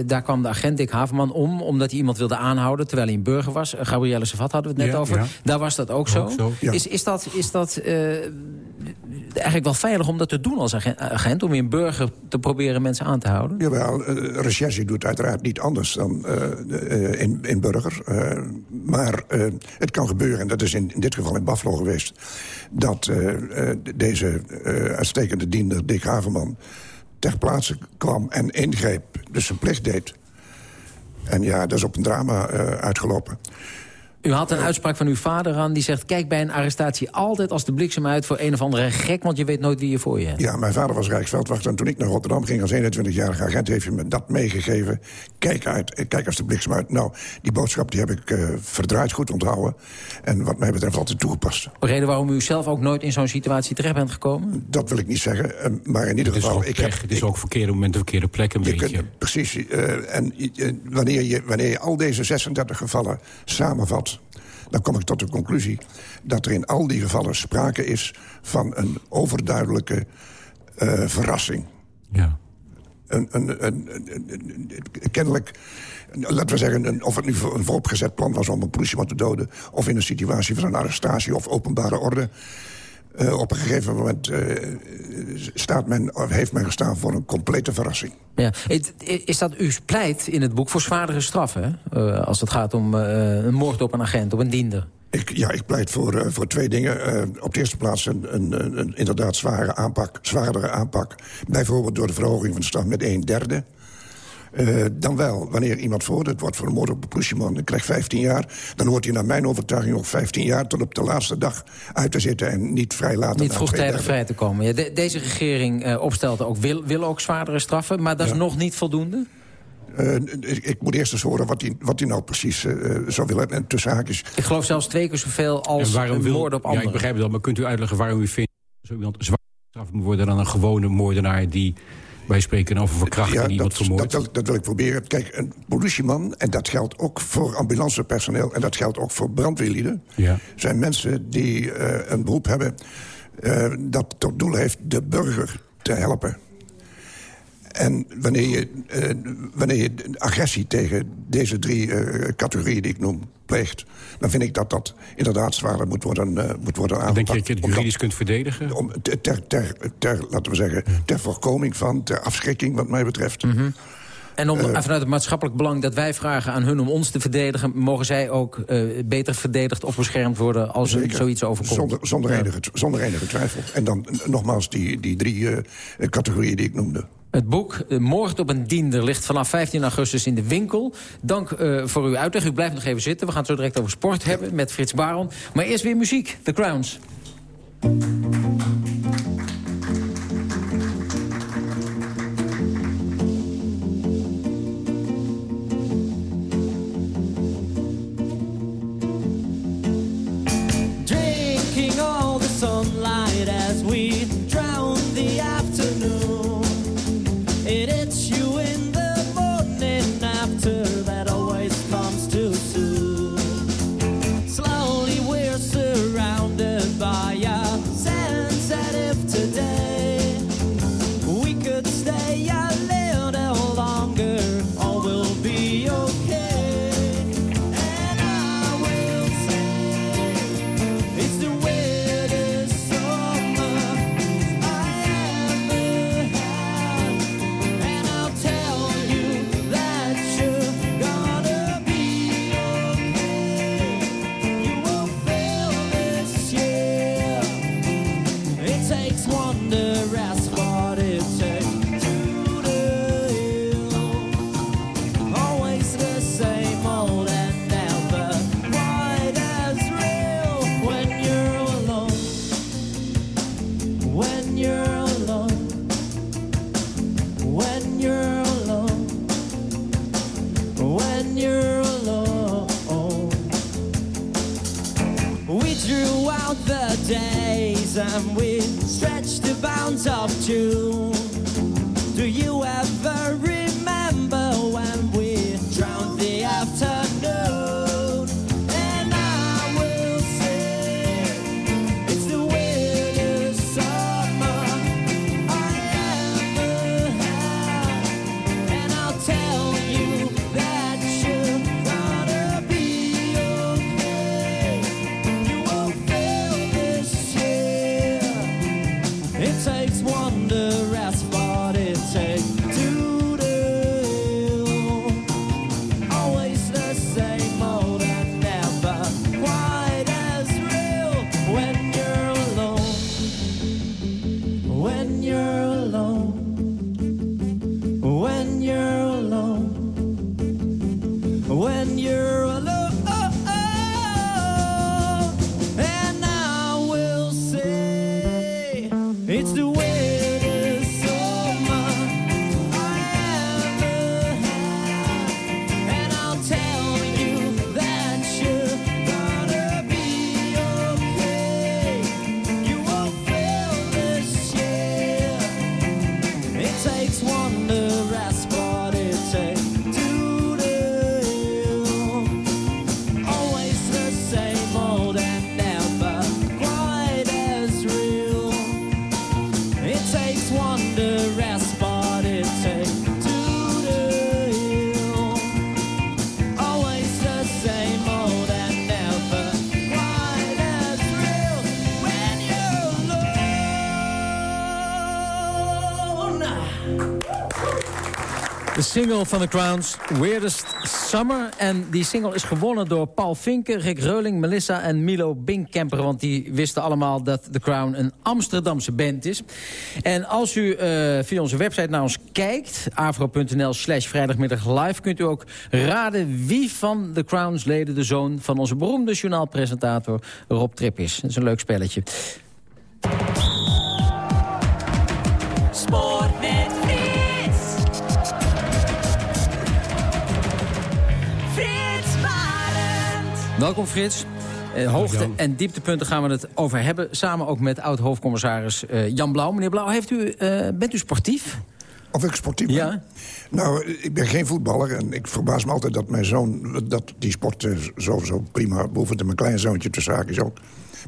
daar kwam de agent Dick Haverman om... omdat hij iemand wilde aanhouden terwijl hij een burger was. Gabrielle Savat hadden we het net ja, over. Ja. Daar was dat ook, ook zo. zo. Ja. Is, is dat, is dat eigenlijk wel veilig om dat te doen als agent... om in burger te proberen mensen aan te houden? Jawel, uh, recherche doet uiteraard niet anders dan uh, in, in burger. Uh, maar het kan gebeuren, en dat is in, in, dit geval in Buffalo geweest... dat deze uitstekende diender, Dick Haverman... ter plaatse kwam en ingreep, dus zijn plicht deed. En ja, dat is op een drama uitgelopen. U had een uitspraak van uw vader aan die zegt... kijk bij een arrestatie altijd als de bliksem uit voor een of andere gek... want je weet nooit wie je voor je hebt. Ja, mijn vader was Rijksveldwachter en toen ik naar Rotterdam ging... als 21-jarige agent heeft hij me dat meegegeven. Kijk uit, kijk als de bliksem uit. Nou, die boodschap die heb ik uh, verdraaid goed onthouden. En wat mij betreft altijd toegepast. Reden waarom u zelf ook nooit in zo'n situatie terecht bent gekomen? Dat wil ik niet zeggen, uh, maar in ieder het geval... ik heb, het is ook verkeerde moment, verkeerde plek een je beetje. Kunt, precies, uh, en wanneer, je, wanneer je al deze 36 gevallen samenvat dan kom ik tot de conclusie dat er in al die gevallen sprake is... van een overduidelijke uh, verrassing. Ja. een, een, een, een- kennelijk, laten we zeggen... Of het nu een vooropgezet plan was om een politieman te doden... of in een situatie van een arrestatie of openbare orde... eh, op een gegeven moment eh, staat men, of heeft men gestaan voor een complete verrassing. Ja. Is- dat uw pleit in het boek voor zwaardere straffen? Eh, als het gaat om een moord op een agent, op een diender. Ik, ja, ik pleit voor, voor twee dingen. Op de eerste plaats een, een, een, een inderdaad zware aanpak, zwaardere aanpak. Bijvoorbeeld door de verhoging van de straf met een derde. Eh, dan wel, wanneer iemand veroordeeld wordt voor een moord op een politieman... en krijgt 15 jaar, dan hoort hij naar mijn overtuiging nog 15 jaar... tot op de laatste dag uit te zitten en niet vrij laten. Niet vroegtijdig vrij te komen. Ja, de- deze regering eh opstelt ook, wil, wil ook zwaardere straffen... maar dat is nog niet voldoende? Eh, ik, ik moet eerst eens horen wat hij, wat hij nou precies eh, zou willen. En tussen haakjes... Ik geloof zelfs twee keer zoveel als En waarom een wil- moord op Ja, anderen. ik begrijp het wel, maar kunt u uitleggen waarom u vindt... zo iemand zwaar gestraft moet worden dan een gewone moordenaar... die, wij spreken over verkrachting, iemand dat, vermoordt? dat, wil, dat wil ik proberen. Kijk, een politieman, en dat geldt ook voor ambulancepersoneel... en dat geldt ook voor brandweerlieden... Ja. zijn mensen die eh, een beroep hebben... eh, dat tot doel heeft de burger te helpen. En wanneer je, eh, wanneer je agressie tegen deze drie categorieën die ik noem pleegt... dan vind ik dat dat inderdaad zwaarder moet worden, eh, moet worden aangepakt. Denk je dat je het Omdat- juridisch kunt verdedigen? om, ter, ter, ter, ter, laten we zeggen, ter voorkoming van, ter afschrikking wat mij betreft. Mhm. En om, Eh, vanuit het maatschappelijk belang dat wij vragen aan hun om ons te verdedigen... mogen zij ook eh, beter verdedigd of beschermd worden als er zoiets overkomt. Zonder, zonder, Ja. enige, zonder enige twijfel. En dan nogmaals die, die drie eh, categorieën die ik noemde. Het boek eh, Moord op een diender ligt vanaf 15 augustus in de winkel. Dank eh, voor uw uitleg. U blijft nog even zitten. We gaan het zo direct over sport hebben met Frits Baron. Maar eerst weer muziek. The Crowns. Van The Crowns, Weirdest Summer. En die single is gewonnen door Paul Vinken, Rick Reuling, Melissa en Milo Binkkemper. Want die wisten allemaal dat The Crown een Amsterdamse band is. En als u uh, via onze website naar ons kijkt, afro.nl slash vrijdagmiddag live... kunt u ook raden wie van The Crowns leden de zoon van onze beroemde journaalpresentator Rob Trip is. Dat is een leuk spelletje. Sport Welkom Frits. Uh, hoogte- en dieptepunten gaan we het over hebben. Samen ook met oud-hoofdcommissaris uh, Jan Blauw. Meneer Blauw, heeft u, uh, bent u sportief? Of ik sportief ben? Ja. Nou, ik ben geen voetballer. En ik verbaas me altijd dat mijn zoon dat die sport zo, zo prima beoefent. En mijn kleinzoontje tussen haakjes ook.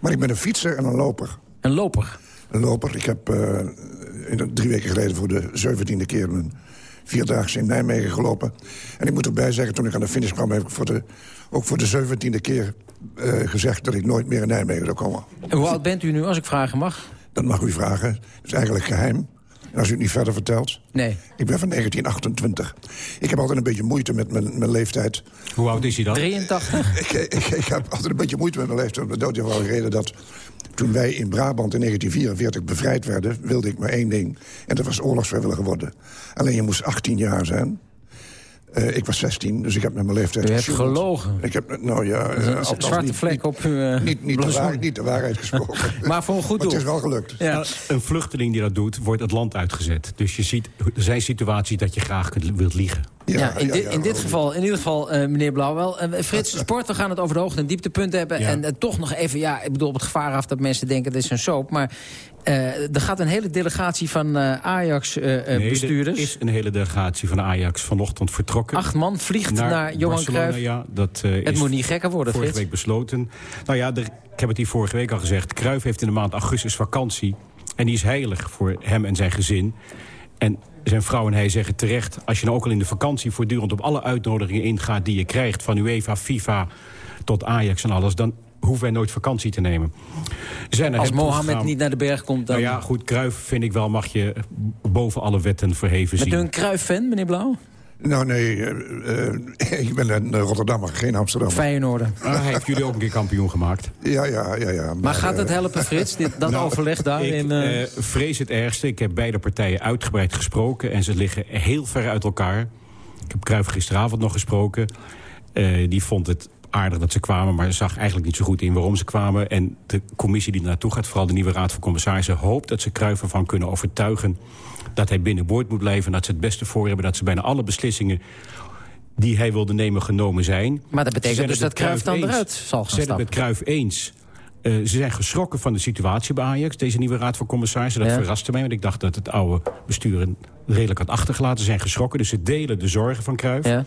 Maar ik ben een fietser en een loper. Een loper? Een loper. Ik heb drie weken geleden voor de zeventiende keer... mijn vierdaagse in Nijmegen gelopen. En ik moet erbij zeggen, toen ik aan de finish kwam... heb ik voor de, ook voor de zeventiende keer uh, gezegd... dat ik nooit meer in Nijmegen zou komen. En hoe oud bent u nu, als ik vragen mag? Dat mag u vragen. Dat is eigenlijk geheim. En als u het niet verder vertelt. Nee. Ik ben van 1928. Ik heb altijd een beetje moeite met mijn, mijn leeftijd. Hoe oud is hij dan? 83. ik, ik, ik, heb altijd een beetje moeite met mijn leeftijd. Om de doodgevallige reden dat toen wij in Brabant in 1944 bevrijd werden... wilde ik maar één ding. En dat was oorlogsvrijwilliger worden. Alleen je moest 18 jaar zijn. Uh, ik was 16, dus ik heb met mijn leeftijd U hebt gelogen. Ik heb, nou ja... Uh, een zwarte niet, vlek op uw uh, niet, niet, de waarheid, niet de waarheid gesproken. maar voor een goed doel. het is wel gelukt. Ja. Nou, een vluchteling die dat doet, wordt het land uitgezet. Dus je ziet, er zijn situaties dat je graag kunt, wilt liegen. Ja, ja, in, ja, in dit geval, in ieder geval, uh, meneer Blauwel. Uh, Frits, sport, we gaan het over de hoogte- en dieptepunten hebben. En uh, toch nog even, ja, ik bedoel op het gevaar af dat mensen denken... dit is een soap, maar er gaat een hele delegatie van Ajax-bestuurders. Nee, er is een hele delegatie van Ajax vanochtend vertrokken. Acht man vliegt naar, naar Johan Cruijff. Ja, dat, het moet niet gekker worden, vorige Frits. week besloten. Nou ja, er, ik heb het hier vorige week al gezegd. Cruijff heeft in de maand augustus vakantie. En die is heilig voor hem en zijn gezin. En zijn vrouw en hij zeggen terecht... als je nou ook al in de vakantie voortdurend op alle uitnodigingen ingaat... die je krijgt van UEFA, FIFA tot Ajax en alles... dan hoeven wij nooit vakantie te nemen. Zijn als Mohammed niet naar de berg komt... dan... Nou ja, goed, Kruif vind ik wel mag je boven alle wetten verheven zien. Bent u een Kruif-fan, meneer Blauw? Nou, nee, uh, uh, ik ben een Rotterdammer, geen Amsterdammer. Feyenoord. Ah, hij heeft jullie ook een keer kampioen gemaakt. Ja, ja, ja. ja maar, maar gaat het helpen, Frits, dit, dat nou, overleg daar? Ik in, uh... vrees het ergste. Ik heb beide partijen uitgebreid gesproken... en ze liggen heel ver uit elkaar. Ik heb Kruif gisteravond nog gesproken. die vond het aardig dat ze kwamen, maar zag eigenlijk niet zo goed in waarom ze kwamen. En de commissie die naartoe gaat, vooral de nieuwe raad van commissarissen... hoopt dat ze Kruijff ervan kunnen overtuigen dat hij binnenboord moet blijven... dat ze het beste voor hebben, dat ze bijna alle beslissingen die hij wilde nemen genomen zijn. Maar dat betekent dus dat Kruijff dan eruit zal gaan zijn het met Kruijff eens. Uh, ze zijn geschrokken van de situatie bij Ajax, deze nieuwe raad van commissarissen. Dat ja. verraste mij, want ik dacht dat het oude bestuur redelijk had achtergelaten. Ze zijn geschrokken, dus ze delen de zorgen van Cruijff. Ja.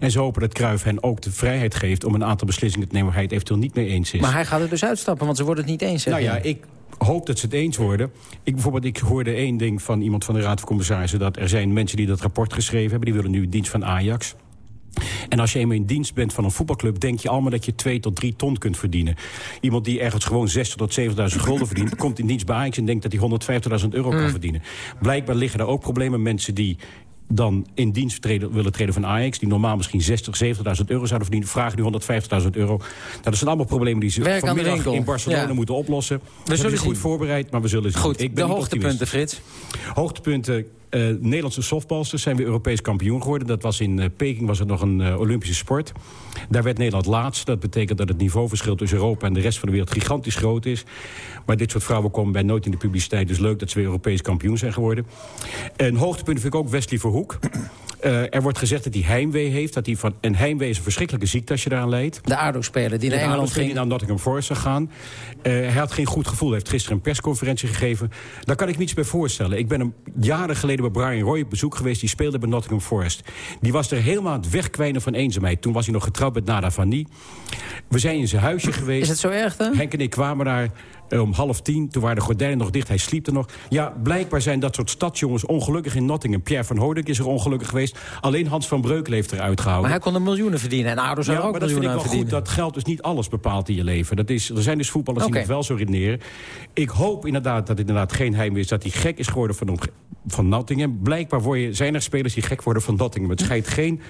En ze hopen dat Cruijff hen ook de vrijheid geeft... om een aantal beslissingen te nemen waar hij het eventueel niet mee eens is. Maar hij gaat er dus uitstappen, want ze worden het niet eens. Nou ja, ik hoop dat ze het eens worden. Ik, bijvoorbeeld, ik hoorde één ding van iemand van de Raad van Commissarissen... dat er zijn mensen die dat rapport geschreven hebben... die willen nu dienst van Ajax... En als je eenmaal in dienst bent van een voetbalclub... denk je allemaal dat je 2 tot 3 ton kunt verdienen. Iemand die ergens gewoon 60 tot 70.000 gulden verdient... komt in dienst bij Ajax en denkt dat hij 150.000 euro kan verdienen. Blijkbaar liggen er ook problemen. Mensen die dan in dienst treden, willen treden van Ajax... die normaal misschien 60, 70.000 euro zouden verdienen... vragen nu 150.000 euro. Nou, dat zijn allemaal problemen die ze Werk vanmiddag in Barcelona ja. moeten oplossen. We, we zullen goed voorbereid, maar we zullen zien. Goed, Ik ben de hoogtepunten, Frits. Hoogtepunten... Uh, Nederlandse softballsters zijn weer Europees kampioen geworden. Dat was in uh, Peking was het nog een uh, Olympische sport. Daar werd Nederland laatst. Dat betekent dat het niveauverschil tussen Europa en de rest van de wereld gigantisch groot is. Maar dit soort vrouwen komen bij nooit in de publiciteit. Dus leuk dat ze weer Europees kampioen zijn geworden. Een hoogtepunt vind ik ook Wesley Verhoek. Uh, er wordt gezegd dat hij heimwee heeft. Dat hij van, en heimwee is een verschrikkelijke ziekte als je daaraan leidt. De ADO-speler die de naar Engeland ging. die naar Nottingham Forest zou gaan. Uh, hij had geen goed gevoel. Hij heeft gisteren een persconferentie gegeven. Daar kan ik me iets bij voorstellen. Ik ben hem jaren geleden bij Brian Roy op bezoek geweest. Die speelde bij Nottingham Forest. Die was er helemaal aan het wegkwijnen van eenzaamheid. Toen was hij nog getrouwd met Nada van Nie. We zijn in zijn huisje geweest. Is het zo erg dan? Henk en ik kwamen daar om half tien. Toen waren de gordijnen nog dicht, hij sliep er nog. Ja, blijkbaar zijn dat soort stadsjongens ongelukkig in Nottingham. Pierre van Hoordijk is er ongelukkig geweest. Alleen Hans van Breukelen heeft eruit gehouden. Maar hij kon er miljoenen verdienen. En ouders ja, er ook maar dat vind ik wel goed. Dat geld dus niet alles bepaalt in je leven. Dat is, er zijn dus voetballers die nog wel zo redeneren. Ik hoop inderdaad dat het inderdaad geen heim is. Dat hij gek is geworden van van Nottingham. Blijkbaar word je, zijn er spelers die gek worden van Nottingham. Het schijnt geen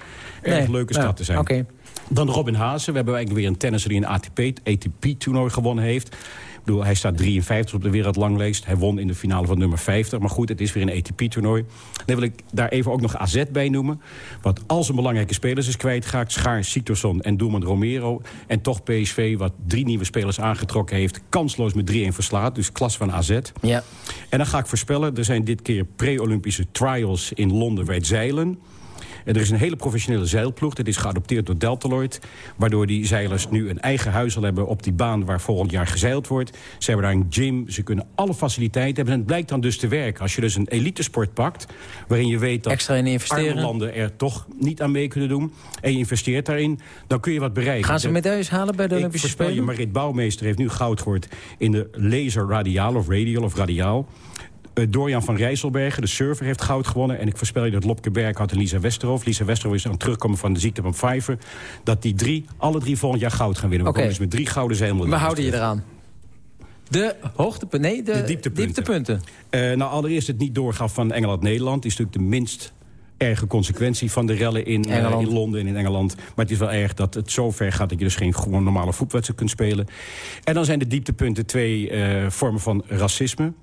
erg leuke nou, stad te zijn. oké. Dan Robin Haase. We hebben eigenlijk weer een tennisser die een ATP, ATP-toernooi gewonnen heeft. Bedoel, hij staat 53 op de wereldlanglijst. Hij won in de finale van nummer 50. Maar goed, het is weer een ATP-toernooi. Dan wil ik daar even ook nog AZ bij noemen. Wat al zijn belangrijke spelers is kwijtgeraakt. Schaar, Sitoson en doelman Romero. En toch PSV, wat drie nieuwe spelers aangetrokken heeft... kansloos met 3-1 verslaat. Dus klas van AZ. Ja. En dan ga ik voorspellen, er zijn dit keer pre-Olympische trials in Londen bij het zeilen. En er is een hele professionele zeilploeg. Dat is geadopteerd door Deltaloid. Waardoor die zeilers nu een eigen huis al hebben op die baan waar volgend jaar gezeild wordt. Ze hebben daar een gym, ze kunnen alle faciliteiten hebben. En het blijkt dan dus te werken. Als je dus een elitesport pakt, waarin je weet dat Extra in investeren. arme landen er toch niet aan mee kunnen doen. En je investeert daarin, dan kun je wat bereiken. Gaan ze medailles halen bij de ik Olympische voorspel je, Spelen? Marit Bouwmeester heeft nu goud gehoord in de laser radiaal of radial of radiaal. Eh, Dorian van Rijsselbergen, de surfer, heeft goud gewonnen. En ik voorspel je dat Lopke Berghout en Lisa Westerhof... Lisa Westerhof is aan het terugkomen van de ziekte van Pfeiffer... dat die drie, alle drie volgend jaar goud gaan winnen. We komen dus met drie gouden We zeilmedailles houden je eraan. De hoogtepunten, nee, de, De dieptepunten. dieptepunten. Eh, nou, allereerst het niet doorgaan van Engeland-Nederland. is natuurlijk de minst erge consequentie van de rellen in, eh, in Londen en in Engeland. Maar het is wel erg dat het zo ver gaat... dat je dus geen gewoon normale voetbalwedstrijd kunt spelen. En dan zijn de dieptepunten twee vormen van racisme.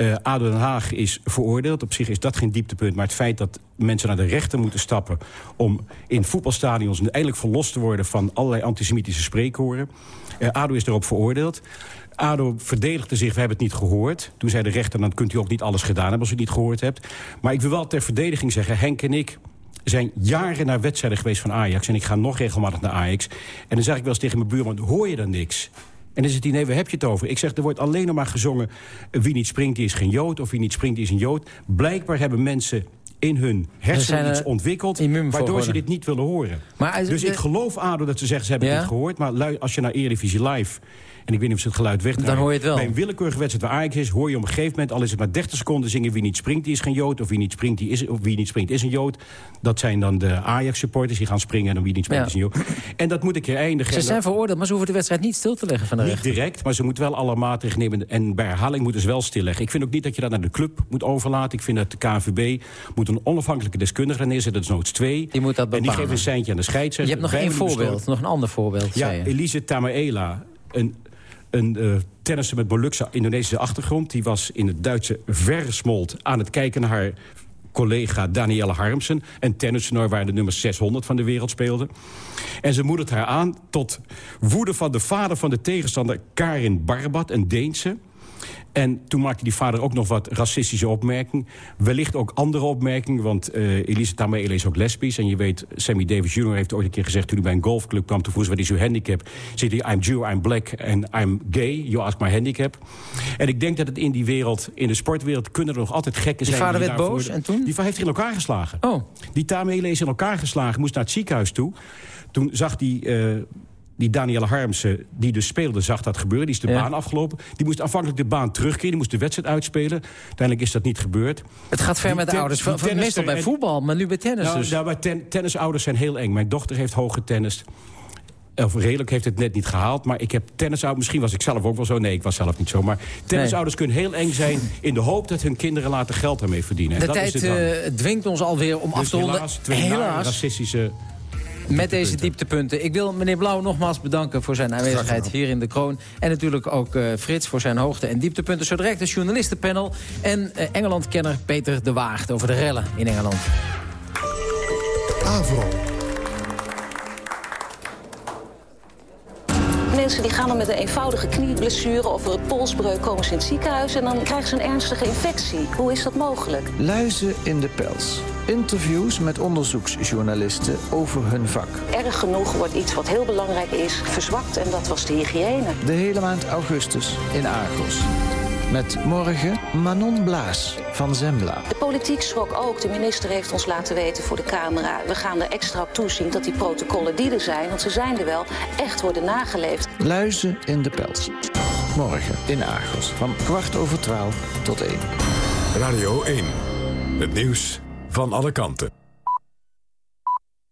Eh ADO Den Haag is veroordeeld. Op zich is dat geen dieptepunt. Maar het feit dat mensen naar de rechter moeten stappen... om in voetbalstadions eindelijk verlost te worden... van allerlei antisemitische spreekhoren. Eh ADO is erop veroordeeld. ADO verdedigde zich, we hebben het niet gehoord. Toen zei de rechter, dan kunt u ook niet alles gedaan hebben... als u het niet gehoord hebt. Maar ik wil wel ter verdediging zeggen... Henk en ik zijn jaren naar wedstrijden geweest van Ajax... en ik ga nog regelmatig naar Ajax. En dan zeg ik wel eens tegen mijn buurman, hoor je dan niks? En dan zit hij, nee, waar heb je het over? Ik zeg, er wordt alleen nog maar gezongen... eh, wie niet springt, die is geen Jood, of wie niet springt, die is een Jood. Blijkbaar hebben mensen in hun hersenen er iets ontwikkeld... immuun voor waardoor ze dit niet willen horen. Maar als- dus de- ik geloof ADO dat ze zeggen, ze hebben Ja? het niet gehoord... maar als je naar Eredivisie Live... en ik weet niet of ze het geluid wegdraaien... Dan hoor je het wel. Bij een willekeurige wedstrijd waar Ajax is... hoor je op een gegeven moment, al is het maar 30 seconden zingen... wie niet springt, die is geen Jood. Of wie niet springt, die is, of wie niet springt, is een Jood. Dat zijn dan de Ajax-supporters die gaan springen... en dan wie niet springt, Ja. is een Jood. En dat moet ik keer eindigen. Ze zijn veroordeeld, maar ze hoeven de wedstrijd niet stil te leggen van de niet rechter. direct, maar ze moeten wel alle maatregelen nemen. En bij herhaling moeten ze wel stilleggen. Ik vind ook niet dat je dat naar de club moet overlaten. Ik vind dat de KNVB moet een onafhankelijke deskundige neerzetten. Dat is noods twee. Die moet dat En die bepalen. geeft een seintje aan de Je scheidsrechter. hebt nog één voorbeeld, nog een ander voorbeeld, Ja, je. Elise Tamaela, een, een eh tennisser met Molukse Indonesische achtergrond... die was in het Duitse Versmold aan het kijken naar haar collega Danielle Harmsen... een tennistoernooi waar de nummer 600 van de wereld speelde. En ze moedigt haar aan tot woede van de vader van de tegenstander... Karin Barbat, een Deense... En toen maakte die vader ook nog wat racistische opmerkingen. Wellicht ook andere opmerkingen, want eh Elise Tamele is ook lesbisch. En je weet, Sammy Davis Jr. heeft ooit een keer gezegd... toen hij bij een golfclub kwam, toen vroeg ze, wat is uw handicap? Zit hij, I'm Jew, I'm black and I'm gay. You ask my handicap. En ik denk dat het in die wereld, in de sportwereld... kunnen er nog altijd gekken Die zijn. vader werd daarvoor- boos en toen? Die vader heeft in elkaar geslagen. Oh. Die Tamele is in elkaar geslagen, moest naar het ziekenhuis toe. Toen zag die... eh, die Danielle Harmsen, die dus speelde, zag dat gebeuren. Die is de Ja. baan afgelopen. Die moest aanvankelijk de baan terugkeren. Die moest de wedstrijd uitspelen. Uiteindelijk is dat niet gebeurd. Het gaat ver met de ouders. Meestal bij voetbal, maar nu bij tennis Nou, dus. nou, ten- tennisouders zijn heel eng. Mijn dochter heeft hoog getennist. Of redelijk heeft het net niet gehaald. Maar ik heb tennisouders... Misschien was ik zelf ook wel zo. Nee, ik was zelf niet zo. Maar tennisouders kunnen heel eng zijn... in de hoop dat hun kinderen later geld daarmee verdienen. En dat tijd is drang. eh, dwingt ons alweer om af Dus te ronden. helaas, twee nare racistische... Met deze dieptepunten. Ik wil meneer Blauw nogmaals bedanken voor zijn aanwezigheid hier in de kroon. En natuurlijk ook eh, Frits voor zijn hoogte- en dieptepunten. Zo direct het journalistenpanel. En eh, Engeland-kenner Peter de Waagd over de rellen in Engeland. Avro. Mensen die gaan dan met een eenvoudige knieblessure of een polsbreuk komen ze in het ziekenhuis en dan krijgen ze een ernstige infectie. Hoe is dat mogelijk? Luizen in de pels. Interviews met onderzoeksjournalisten over hun vak. Erg genoeg wordt iets wat heel belangrijk is verzwakt en dat was de hygiëne. De hele maand augustus in Argos. Met morgen Manon Blaas van Zembla. De politiek schrok ook. De minister heeft ons laten weten voor de camera. We gaan er extra op toezien dat die protocollen die er zijn, want ze zijn er wel, echt worden nageleefd. Luizen in de pels. Morgen in Argos. Van kwart over twaalf tot één. Radio 1. Het nieuws van alle kanten.